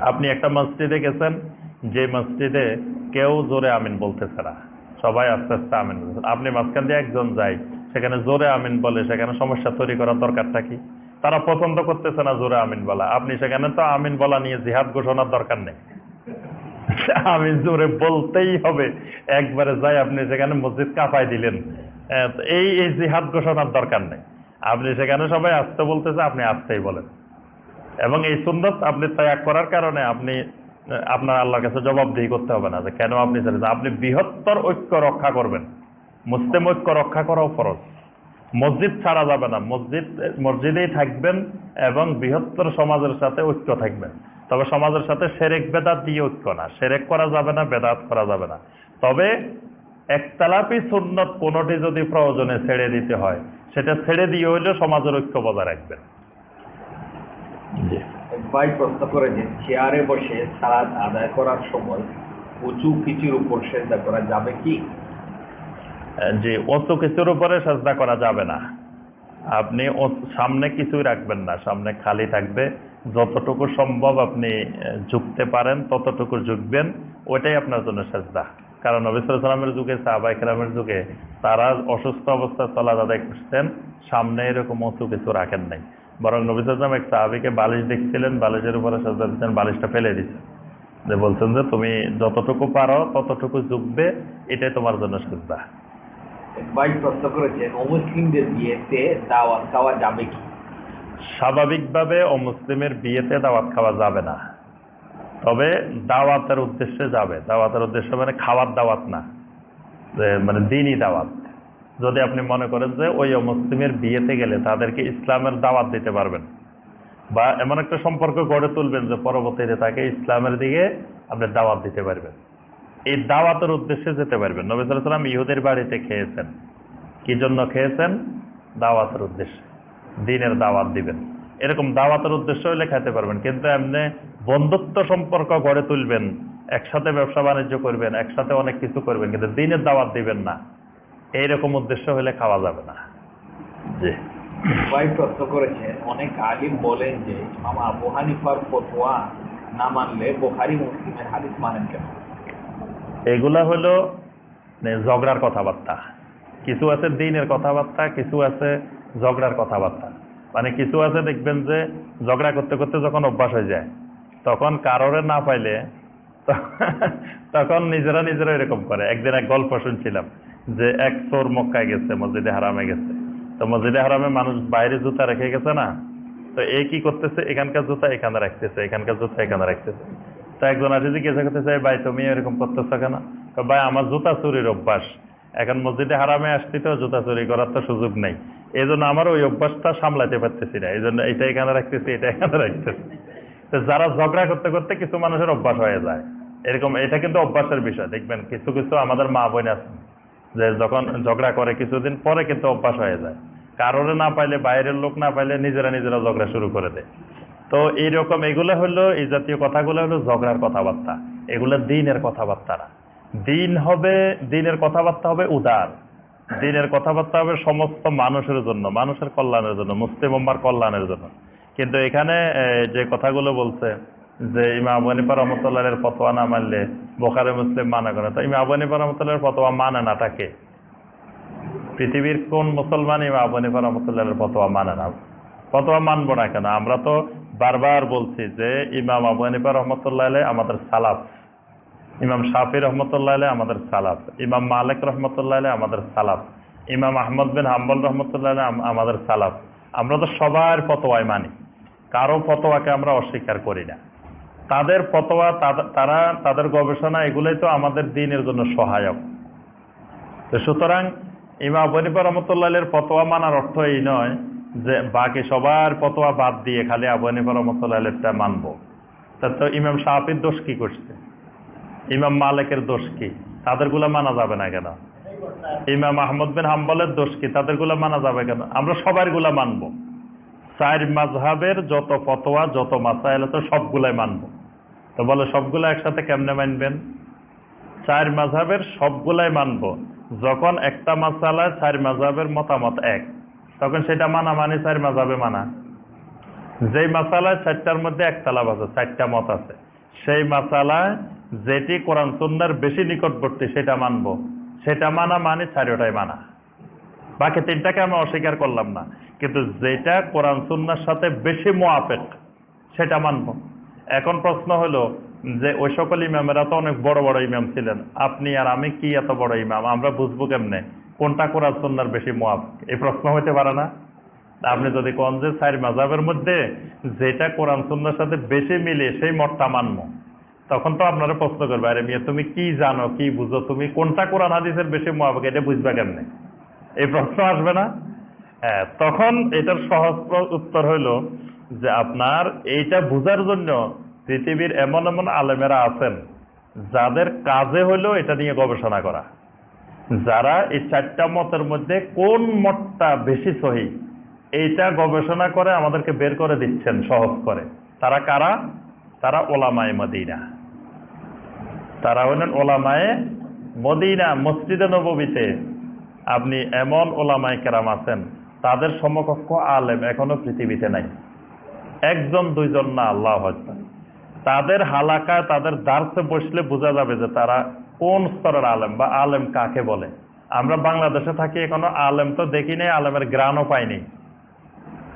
আপনি একটা মসজিদে গেছেন, যে মসজিদে কেউ জোরে আমিন বলতেছে না। সবাই আস্তে আস্তে আমিন বলতেছে। আপনি মাঝখান দিয়ে একজন যাই সেখানে জোরে আমিন বলে, সেখানে সমস্যা তৈরি করার দরকারটা কি? তারা পছন্দ করতেছে না জোরে আমিন বলা। আপনি সেখানে তো আমিন বলা নিয়ে জিহাদ ঘোষণার দরকার নেই। আমিন জোরে বলতেই হবে। একবারে যাই আপনি সেখানে মসজিদ কাঁপাই দিলেন। এই এই জিহাদ ঘোষণার দরকার নেই। আপনি সেখানে সবাই আসতে বলতেছে, আপনি আসতেই বলেন। এবং এই সুন্নত আপনি ত্যাগ করার কারণে আপনি আপনার আল্লাহর কাছে জবাবদিহি করতে হবে না যে কেন আপনি ছেড়েছেন আপনি বৃহত্তর ঐক্য রক্ষা করবেন। মুসলিম ঐক্য রক্ষা করাও ফরজ। মসজিদ ছাড়া যাবে না। মসজিদ, মসজিদেই থাকবেন এবং বৃহত্তর সমাজের সাথে ঐক্য থাকবেন। তবে সমাজের সাথে সেরেক বেদাত দিয়ে ঐক্য না। সেরেক করা যাবে না বেদাত করা যাবে না। তবে একতালাপি সুন্নত কোনোটি যদি প্রয়োজনে ছেড়ে দিতে হয় সেটা ছেড়ে দিয়ে হইলেও সমাজের ঐক্য বজায় রাখবেন। ভাই প্রশ্ন চেয়ারে বসে সালাদ আদায় করার সময় উঁচু কিছুর উপর সেজদা করা যাবে কি? যে অত কিছুর উপরে সাজদা করা যাবে না। আপনি সামনে কিছুই রাখবেন না সামনে খালি থাকবে। যতটুকু সম্ভব আপনি ঝুঁকতে পারেন, ততটুকু ঝুঁকবেন ওইটাই আপনার জন্য সাজদা। কারণ নবিসামের যুগে সাহাবাই কেরামের যুগে তারা অসুস্থ অবস্থায় চলা আদায় করতেন, সামনে এরকম অত কিছু রাখেন নাই। বরং নবিসাম এক সাহাবিকে বালিশ দেখছিলেন বালিশের উপরে সাজদা দিচ্ছেন বালিশটা ফেলে দিচ্ছেন যে বলছেন যে, তুমি যতটুকু পারো, ততটুকু ঝুঁকবে এটাই তোমার জন্য সাজদা। ভাই, প্রশ্ন করেছেন, অমুসলিমদের বিয়েতে দাওয়াত খাওয়া যাবে কি? স্বাভাবিকভাবে অমুসলিমের বিয়েতে দাওয়াত খাওয়া যাবে না। তবে দাওয়াতের উদ্দেশ্যে যাবে। দাওয়াতের উদ্দেশ্য মানে খাওয়ার দাওয়াত না। যে মানে দিনই দাওয়াত। যদি আপনি মনে করেন যে ওই অমুসলিমের বিয়েতে গেলে তাদেরকে ইসলামের দাওয়াত দিতে পারবেন বা এমন একটা সম্পর্ক গড়ে তুলবেন যে পরবর্তীতে তাকে ইসলামের দিকে আপনি দাওয়াত দিতে পারবেন। এই দাওয়াতের উদ্দেশ্যে যেতে পারবেন। নবী সাল্লাম ইহুদের বাড়িতে খেয়েছেন। কি জন্য খেয়েছেন? দাওয়াতের উদ্দেশ্যে। দিনের দাওয়াত দিবেন। এরকম দাওয়াতের উদ্দেশ্য হলে খেতে পারবেন কিন্তু এমনি বন্ধুত্ব সম্পর্ক গড়ে তুলবেন একসাথে ব্যবসা বাণিজ্য করবেন একসাথে অনেক কিছু করবেন কিন্তু দিনের দাওয়াত দিবেন না। এইরকম উদ্দেশ্য হলে খাওয়া যাবে না। জি। ভাই প্রশ্ন করেছেন অনেক আলিম বলেন যে ইমাম আবু হানিফার ফতোয়া না মানলে বোখারি মুসলিমের হাদিস মানেন কেন? এগুলা হলো মানে ঝগড়ার কথাবার্তা। কিছু আছে দিনের কথাবার্তা কিছু আছে ঝগড়ার কথাবার্তা। মানে কিছু আছে দেখবেন যে ঝগড়া করতে করতে যখন অভ্যাস হয়ে যায়, তখন কারোরে না পাইলে তখন নিজেরা নিজেরা এরকম করে। একদিন এক গল্প শুনছিলাম যে এক চোর মক্কায় গেছে, মসজিদে হারামে গেছে। তো মসজিদে হারামে মানুষ বাইরে জুতা রেখে গেছে না? তো এ কি করতেছে? এখানকার জুতা এখানে রাখতেছে, এখানকার জুতা এখানে রাখতেছে। তো একজন আছে জিজ্ঞাসা করতেছে "এই ভাই, তুমি এরকম করতেছো কেন? ভাই, আমার জুতা চুরির অভ্যাস। এখন মসজিদে হারামে আসছি তো জুতা চুরি করার তো সুযোগ নেই। এই জন্য আমার ওই অভ্যাসটা সামলাতে পারতেছি না। এই জন্য এটা এখানে রাখতেছি এটা এখানে রাখতেছি। যারা ঝগড়া করতে করতে কিছু মানুষের অভ্যাস হয়ে যায়। এরকম, এটা কিন্তু অভ্যাসের বিষয়। দেখবেন, কিছু কিছু আমাদের মা বোন আছে যে যখন ঝগড়া করে কিছুদিন পরে কিন্তু অভ্যাস হয়ে যায়। কারোরে না পাইলে, বাইরের লোক না পাইলে নিজেরা নিজেরা ঝগড়া শুরু করে দেয়। তো এইরকম এগুলো হলো, এই জাতীয় কথাগুলো হলো ঝগড়ার কথাবার্তা। এগুলো দিনের কথাবার্তা না। দিন হবে, দিনের কথাবার্তা হবে উদার। দিনের কথাবার্তা হবে সমস্ত মানুষের জন্য, মানুষের কল্যাণের জন্য, মুসলিম উম্মার কল্যাণের জন্য। কিন্তু এখানে যে কথাগুলো বলছে যে ইমা আবু হানিফা রহমতুল্লাহের ফতোয়া না মানলে বোখারে মুসলিম মানা করে তো ইমা আবু হানিফা রহমতুল্লাহের ফতোয়া মানে না তাকে পৃথিবীর কোন মুসলমান ইমা আবু হানিফা রহমতুল্লাহের ফতোয়া মানে না। ফতোয়া মানবো না কেন? আমরা তো বারবার বলছি যে ইমাম আবু হানিফা রহমতুল্লাহ আমাদের সালাফ। ইমাম শাফি রহমতুল্লাহ আলাই আমাদের সালাফ ইমাম মালিক রহমতুল্লাহ আলাই আমাদের সালাফ ইমাম আহমদ বিন হাম্বল রহমতুল্লাহ আলাই আমাদের সালাফ আমরা তো সবার ফতোয়ায় মানি, কারও ফতোয়াকে আমরা অস্বীকার করি না। তাদের ফতোয়া তারা, তাদের গবেষণা এগুলোই তো আমাদের দিনের জন্য সহায়ক। তো সুতরাং ইমা বনিফা রহমতুল্লাহের ফতোয়া মানার অর্থ এই নয় যে বাকি সবার ফতোয়া বাদ দিয়ে খালি আবু হানিফা রহমতুল্লাহটা মানবো। তা তো ইমাম শাহির দোষ কি করছে? ইমাম মালিকের দোষ কি? তাদেরগুলো মানা যাবে না কেন? ইমাম আহমদ বিন হাম্বলের দোষ কি? তাদেরগুলো মানা যাবে কেন? আমরা সবারগুলা মানবো। চার মাঝহাবের যত ফতোয়া, যত মাসাইল আছে, সবগুলাই মানবো। তো বলে, সবগুলো একসাথে কেমনে মানবেন? চার মাঝহাবের সবগুলাই মানবো। যখন একটা মাসালায় চার মাঝহাবের মতামত এক, তখন সেটা মানা মানে চার মাঝাবে মানা। যেই মাসালায় চারটার মধ্যে একতলাপ আছে, চারটা মত আছে, সেই মাসালায় যেটি কোরআন সুন্নার বেশি নিকটবর্তী, সেটা মানবো। সেটা মানা মানে চারিটাই মানা। বাকি তিনটাকে আমি অস্বীকার করলাম না। কিন্তু যেটা কোরআন সুন্নার সাথে বেশি মোয়াফেক, সেটা মানব। এখন প্রশ্ন হলো যে ওই সকল ইমামেরা তো অনেক বড় বড় ইমাম ছিলেন। আপনি আর আমি কি এত বড় ইমাম? আমরা বুঝব কেমনে? কোনটা কোরআন সুন্নার বেশি মোয়াফেক? এই প্রশ্ন হইতে পারে না। আপনি যদি কন যে চার মাজাবের মধ্যে যেটা কোরআন সুন্নার সাথে বেশি মিলে, সেই মতটা মানবো। তখন তো আপনারা প্রশ্ন করবে, আরে মিয়া, তুমি কি জানো, কি বুঝো? তুমি কোনটা কোরআন হাদিসের বেশি মোয়াফেক এটা বুঝবা কেমনে? এই প্রশ্ন আসবে না? হ্যাঁ তখন এটার সহজ উত্তর হইল যে আপনার এইটা বুঝার জন্য পৃথিবীর এমন এমন আলেমেরা আছেন, যাদের কাজে হইল এটা নিয়ে গবেষণা করা। যারা এই চারটা মতের মধ্যে কোন মতটা বেশি সহি, এইটা গবেষণা করে আমাদেরকে বের করে দিচ্ছেন সহজ করে। তারা কারা? তারা ওলামায়ে মদিনা। তারা হলেন ওলামায়ে মদিনা, মসজিদে নবীতে আপনি এমন ওলামায় কেরাম আছেন, তাদের সমকক্ষ আলেম এখনও পৃথিবীতে নাই। একজন, দুইজন না, আল্লাহ তাদের হালাকায়, তাদের দার্সে বসলে বোঝা যাবে যে তারা কোন স্তরের আলেম বা আলেম কাকে বলে। আমরা বাংলাদেশে থাকি, এখনও আলেম তো দেখি নাই, আলেমের গ্রানও পাইনি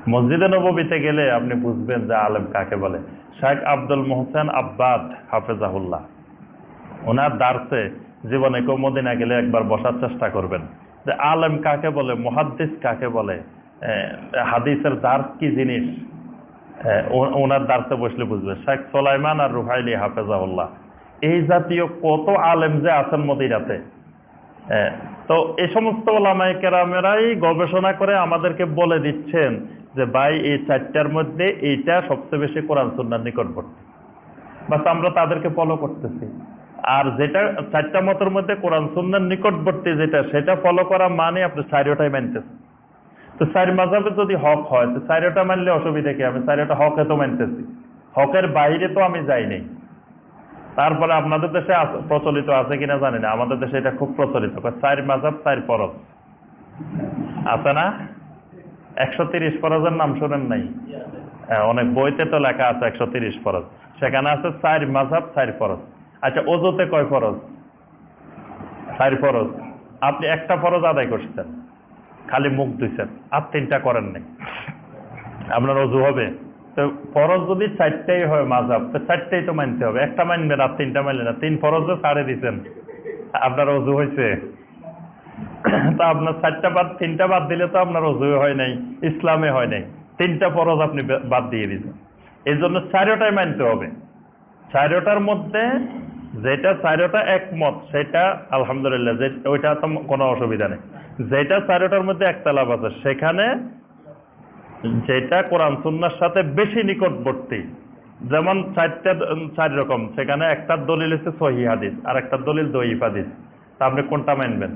মসজিদে নবীতে গেলে আপনি বুঝবেন যে আলেম কাকে বলে। শেখ আব্দুল মোহসেন আব্বাদ, হাফেজাহুল্লাহ। ওনার দার্সে জীবনে কেউ মদিনা গেলে একবার বসার চেষ্টা করবেন। যে আলেম কাকে বলে, মহাদ্দিস কাকে বলে হাদিসের দার্স কি জিনিস? ওনার দার্সে বসলে বুঝবে। শেখ সোলাইমান আর রুহাইলি হাফেজাউল্লাহ এই জাতীয় কত আলেম যে আছেন মদিরাতে তো এই সমস্ত ওলামাই কেরামেরাই গবেষণা করে আমাদেরকে বলে দিচ্ছেন যে, ভাই, এই চারটার মধ্যে এইটা সবচেয়ে বেশি কোরআন সুন্নার নিকটবর্তী। বাস আমরা তাদেরকে ফলো করতেছি। আর যেটা চারটা মতের মধ্যে কোরআন সুন্নার নিকটবর্তী যেটা সেটা ফলো করা মানে আপনি চারিওটাই মানতেছেন। তো চার মাঝাবে যদি হক হয় তো চারিওটা মানলে অসুবিধা কি? আমি চারিওটা হকে তো মানতেছি। হকের বাইরে তো আমি যাই নাই। তারপরে আপনাদের দেশে প্রচলিত আছে কিনা জানি না। আমাদের দেশে এটা খুব প্রচলিত। চার মাঝাব চার পরব আছে না? একশো তিরিশ ফরজের নাম শোনেন নাই? হ্যাঁ, অনেক বইতে তো লেখা আছে একশো তিরিশ ফরজ। সেখানে আছে চার মাঝাব চার ফরজ। আচ্ছা ওজোতে কয় ফরজ? চার ফরজ। আপনি একটা ফরজ আদায় করছেন, খালি মুখ ধুইছেন, আর তিনটা করেন নাই। আপনার অজু হবে। তো ফরজ যদি চারটাই হয় মাঝাব তো চারটাই তো মানতে হবে। একটা মানবেন আর তিনটা মানলেন না। তিন ফরজ ছাড়ে দিচ্ছেন আপনার অজু হয়েছে। তা আপনার চারটা বাদ, তিনটা বাদ দিলে তো আপনার অজু হয় নাই, ইসলামে হয় নাই। তিনটা ফরজ আপনি বাদ দিয়ে দিচ্ছেন এই জন্য চারোটাই মানতে হবে। চারোটার মধ্যে যেটা চারোটা একমত সেটা আলহামদুলিল্লাহ ওইটা তো কোনো অসুবিধা নেই। যেটা চারোটার মধ্যে একতলাপ আছে সেখানে যেটা কোরআন সুন্নার সাথে বেশি নিকটবর্তী যেমন চারটা চার রকম সেখানে একটা দলিল হচ্ছে সহি হাদিস আর একটা দলিল দইফ হাদিস। তা আপনি কোনটা মানবেন?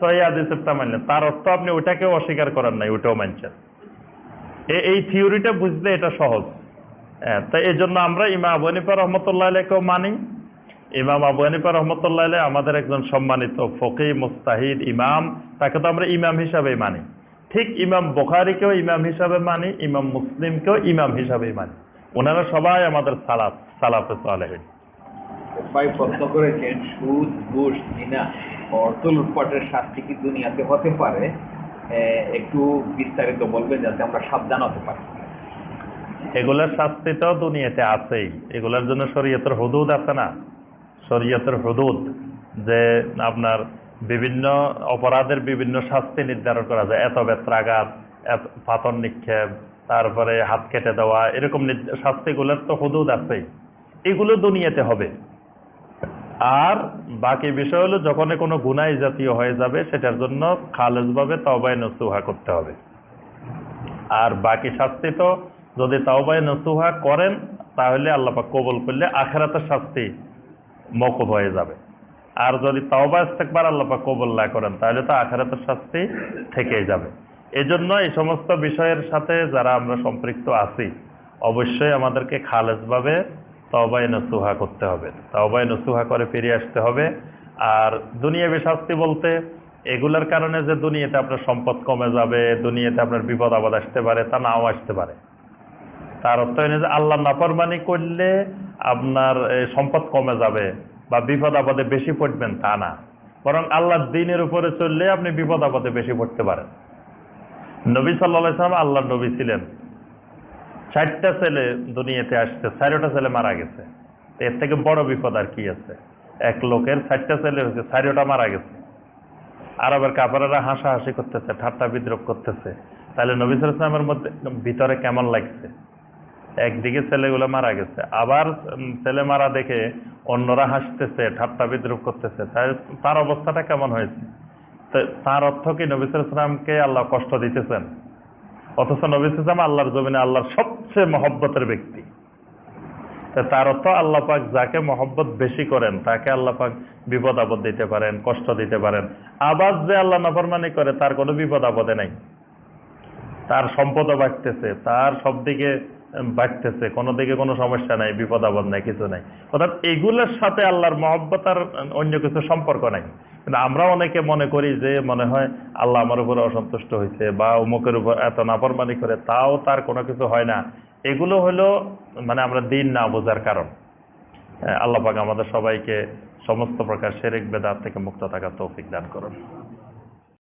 সহি হাদিসেরটা মানলেন। তার অর্থ আপনি ওটাকেও অস্বীকার করেন নাই ওটাও মানছেন। এই থিওরিটা বুঝলে এটা সহজ। হ্যাঁ, তাই এই জন্য আমরা ইমা আবু হানিফা রহমতুল্লাহ আলাইকেও মানি ইমাম আবু হানিফা রহমতুল্লাহ আমাদের একজন সম্মানিত ফকি মুস্তাহিদ ইমাম। তাকে তো আমরা ইমাম হিসাবে মানি। ঠিক ইমাম বোখারিকেও ইমাম হিসাবে মানি ইমাম মুসলিমকেও ইমাম হিসাবে মানি। ওনারা সবাই আমাদের সালাফ সালাফে সালেহিন। ভাই প্রশ্ন করেছেন সুদ ঘুষ জিনা অর্থ লুটপাটের শাস্তি কি দুনিয়াতে হতে পারে? একটু বিস্তারিত বলবেন যাতে আমরা সাবধান হতে পারি। এগুলার শাস্তি তো দুনিয়াতে আছেই। এগুলার জন্য শরীয়তের হুদুদ আছে না। শরীয়তের হদুদ যে আপনার বিভিন্ন অপরাধের বিভিন্ন শাস্তি নির্ধারণ করা যায়। এত বেত্রাঘাত পাথর নিক্ষেপ, তারপরে হাত কেটে দেওয়া, এরকম শাস্তিগুলোর তো হুদুদ আছেই। এগুলো দুনিয়াতে হবে। আর বাকি বিষয় হলো যখন কোনো গুনাই জাতীয় হয়ে যাবে, সেটার জন্য খালেজভাবে তবায় নসুহা করতে হবে। আর বাকি শাস্তি তো যদি তাওবায় নসুহা করেন, তাহলে আল্লাপাক কবল করলে আখেরাতের শাস্তি মকুব হয়ে যাবে। আর যদি তাওবা ইস্তেকবার আল্লাপাক কবল না করেন, তাহলে তো আখেরাতের শাস্তি থেকেই যাবে। এজন্য এই সমস্ত বিষয়ের সাথে যারা আমরা সম্পৃক্ত আছি, অবশ্যই আমাদেরকে খালেজভাবে তবাই নসুহা করতে হবে। তবাই নসুহা করে ফিরে আসতে হবে। আর দুনিয়াবি শাস্তি বলতে এগুলার কারণে যে দুনিয়াতে আপনার সম্পদ কমে যাবে, দুনিয়াতে আপনার বিপদ আপদ আসতে পারে, তা নাও আসতে পারে। তার অর্থ না যে আল্লাহ নাফরমানি করলে আপনার সম্পদ কমে যাবে বা বিপদ আপদে বেশি পড়বেন তা না। বরং আল্লাহর দিনের উপরে চললে আপনি বিপদ আপদে বেশি পড়তে পারেন। নবী সাল্লাহ সাল্লাম আল্লাহ নবী ছিলেন। চারটা ছেলে দুনিয়াতে আসছে, চারোটা ছেলে মারা গেছে। এর থেকে বড় বিপদ আর কি আছে? এক লোকের চারটা ছেলে হয়েছে, চারোটা মারা গেছে। আরবের কাপড়েরা হাসাহাসি করতেছে, ঠাট্টা বিদ্রোপ করতেছে। তাহলে নবী সালামের মধ্যে ভিতরে কেমন লাগছে? একদিকে ছেলেগুলো মারা গেছে আবার ছেলে মারা দেখে অন্যরা হাসতেছে ঠাট্টা বিদ্রুপ করতেছে। তার অবস্থাটা কেমন হয়েছে? তার অর্থ কি? নবী সালামকে আল্লাহ কষ্ট দিতেছেন? অথচ নবী সালাম আল্লাহর জমিনে আল্লাহর সবচেয়ে মহব্বতের ব্যক্তি। তার অর্থ আল্লাহ পাক যাকে মহব্বত বেশি করেন তাকে আল্লাহ পাক বিপদ আপদ দিতে পারেন কষ্ট দিতে পারেন। আবার যে আল্লাহ নাফরমানি করে তার কোনো বিপদ আপদে নাই। তার সম্পদও বাড়তেছে তার সব দিকে উম, বাড়তেছে। কোনো দিকে কোনো সমস্যা নাই, বিপদ আপদ নাই, কিছু নাই। অর্থাৎ এগুলোর সাথে আল্লাহর মহব্বত আর অন্য কিছু সম্পর্ক নাই। কিন্তু আমরা অনেকে মনে করি যে, মনে হয় আল্লাহ আমার উপরে অসন্তুষ্ট হয়েছে বা অমুকের উপর এত নাফরমানি করে, তাও তার কোনো কিছু হয় না। এগুলো হলো মানে আমরা দিন না বোঝার কারণ। আল্লাহ পাক আমাদের সবাইকে সমস্ত প্রকার শেরেক বেদার থেকে মুক্ত থাকার তৌফিক দান করুন।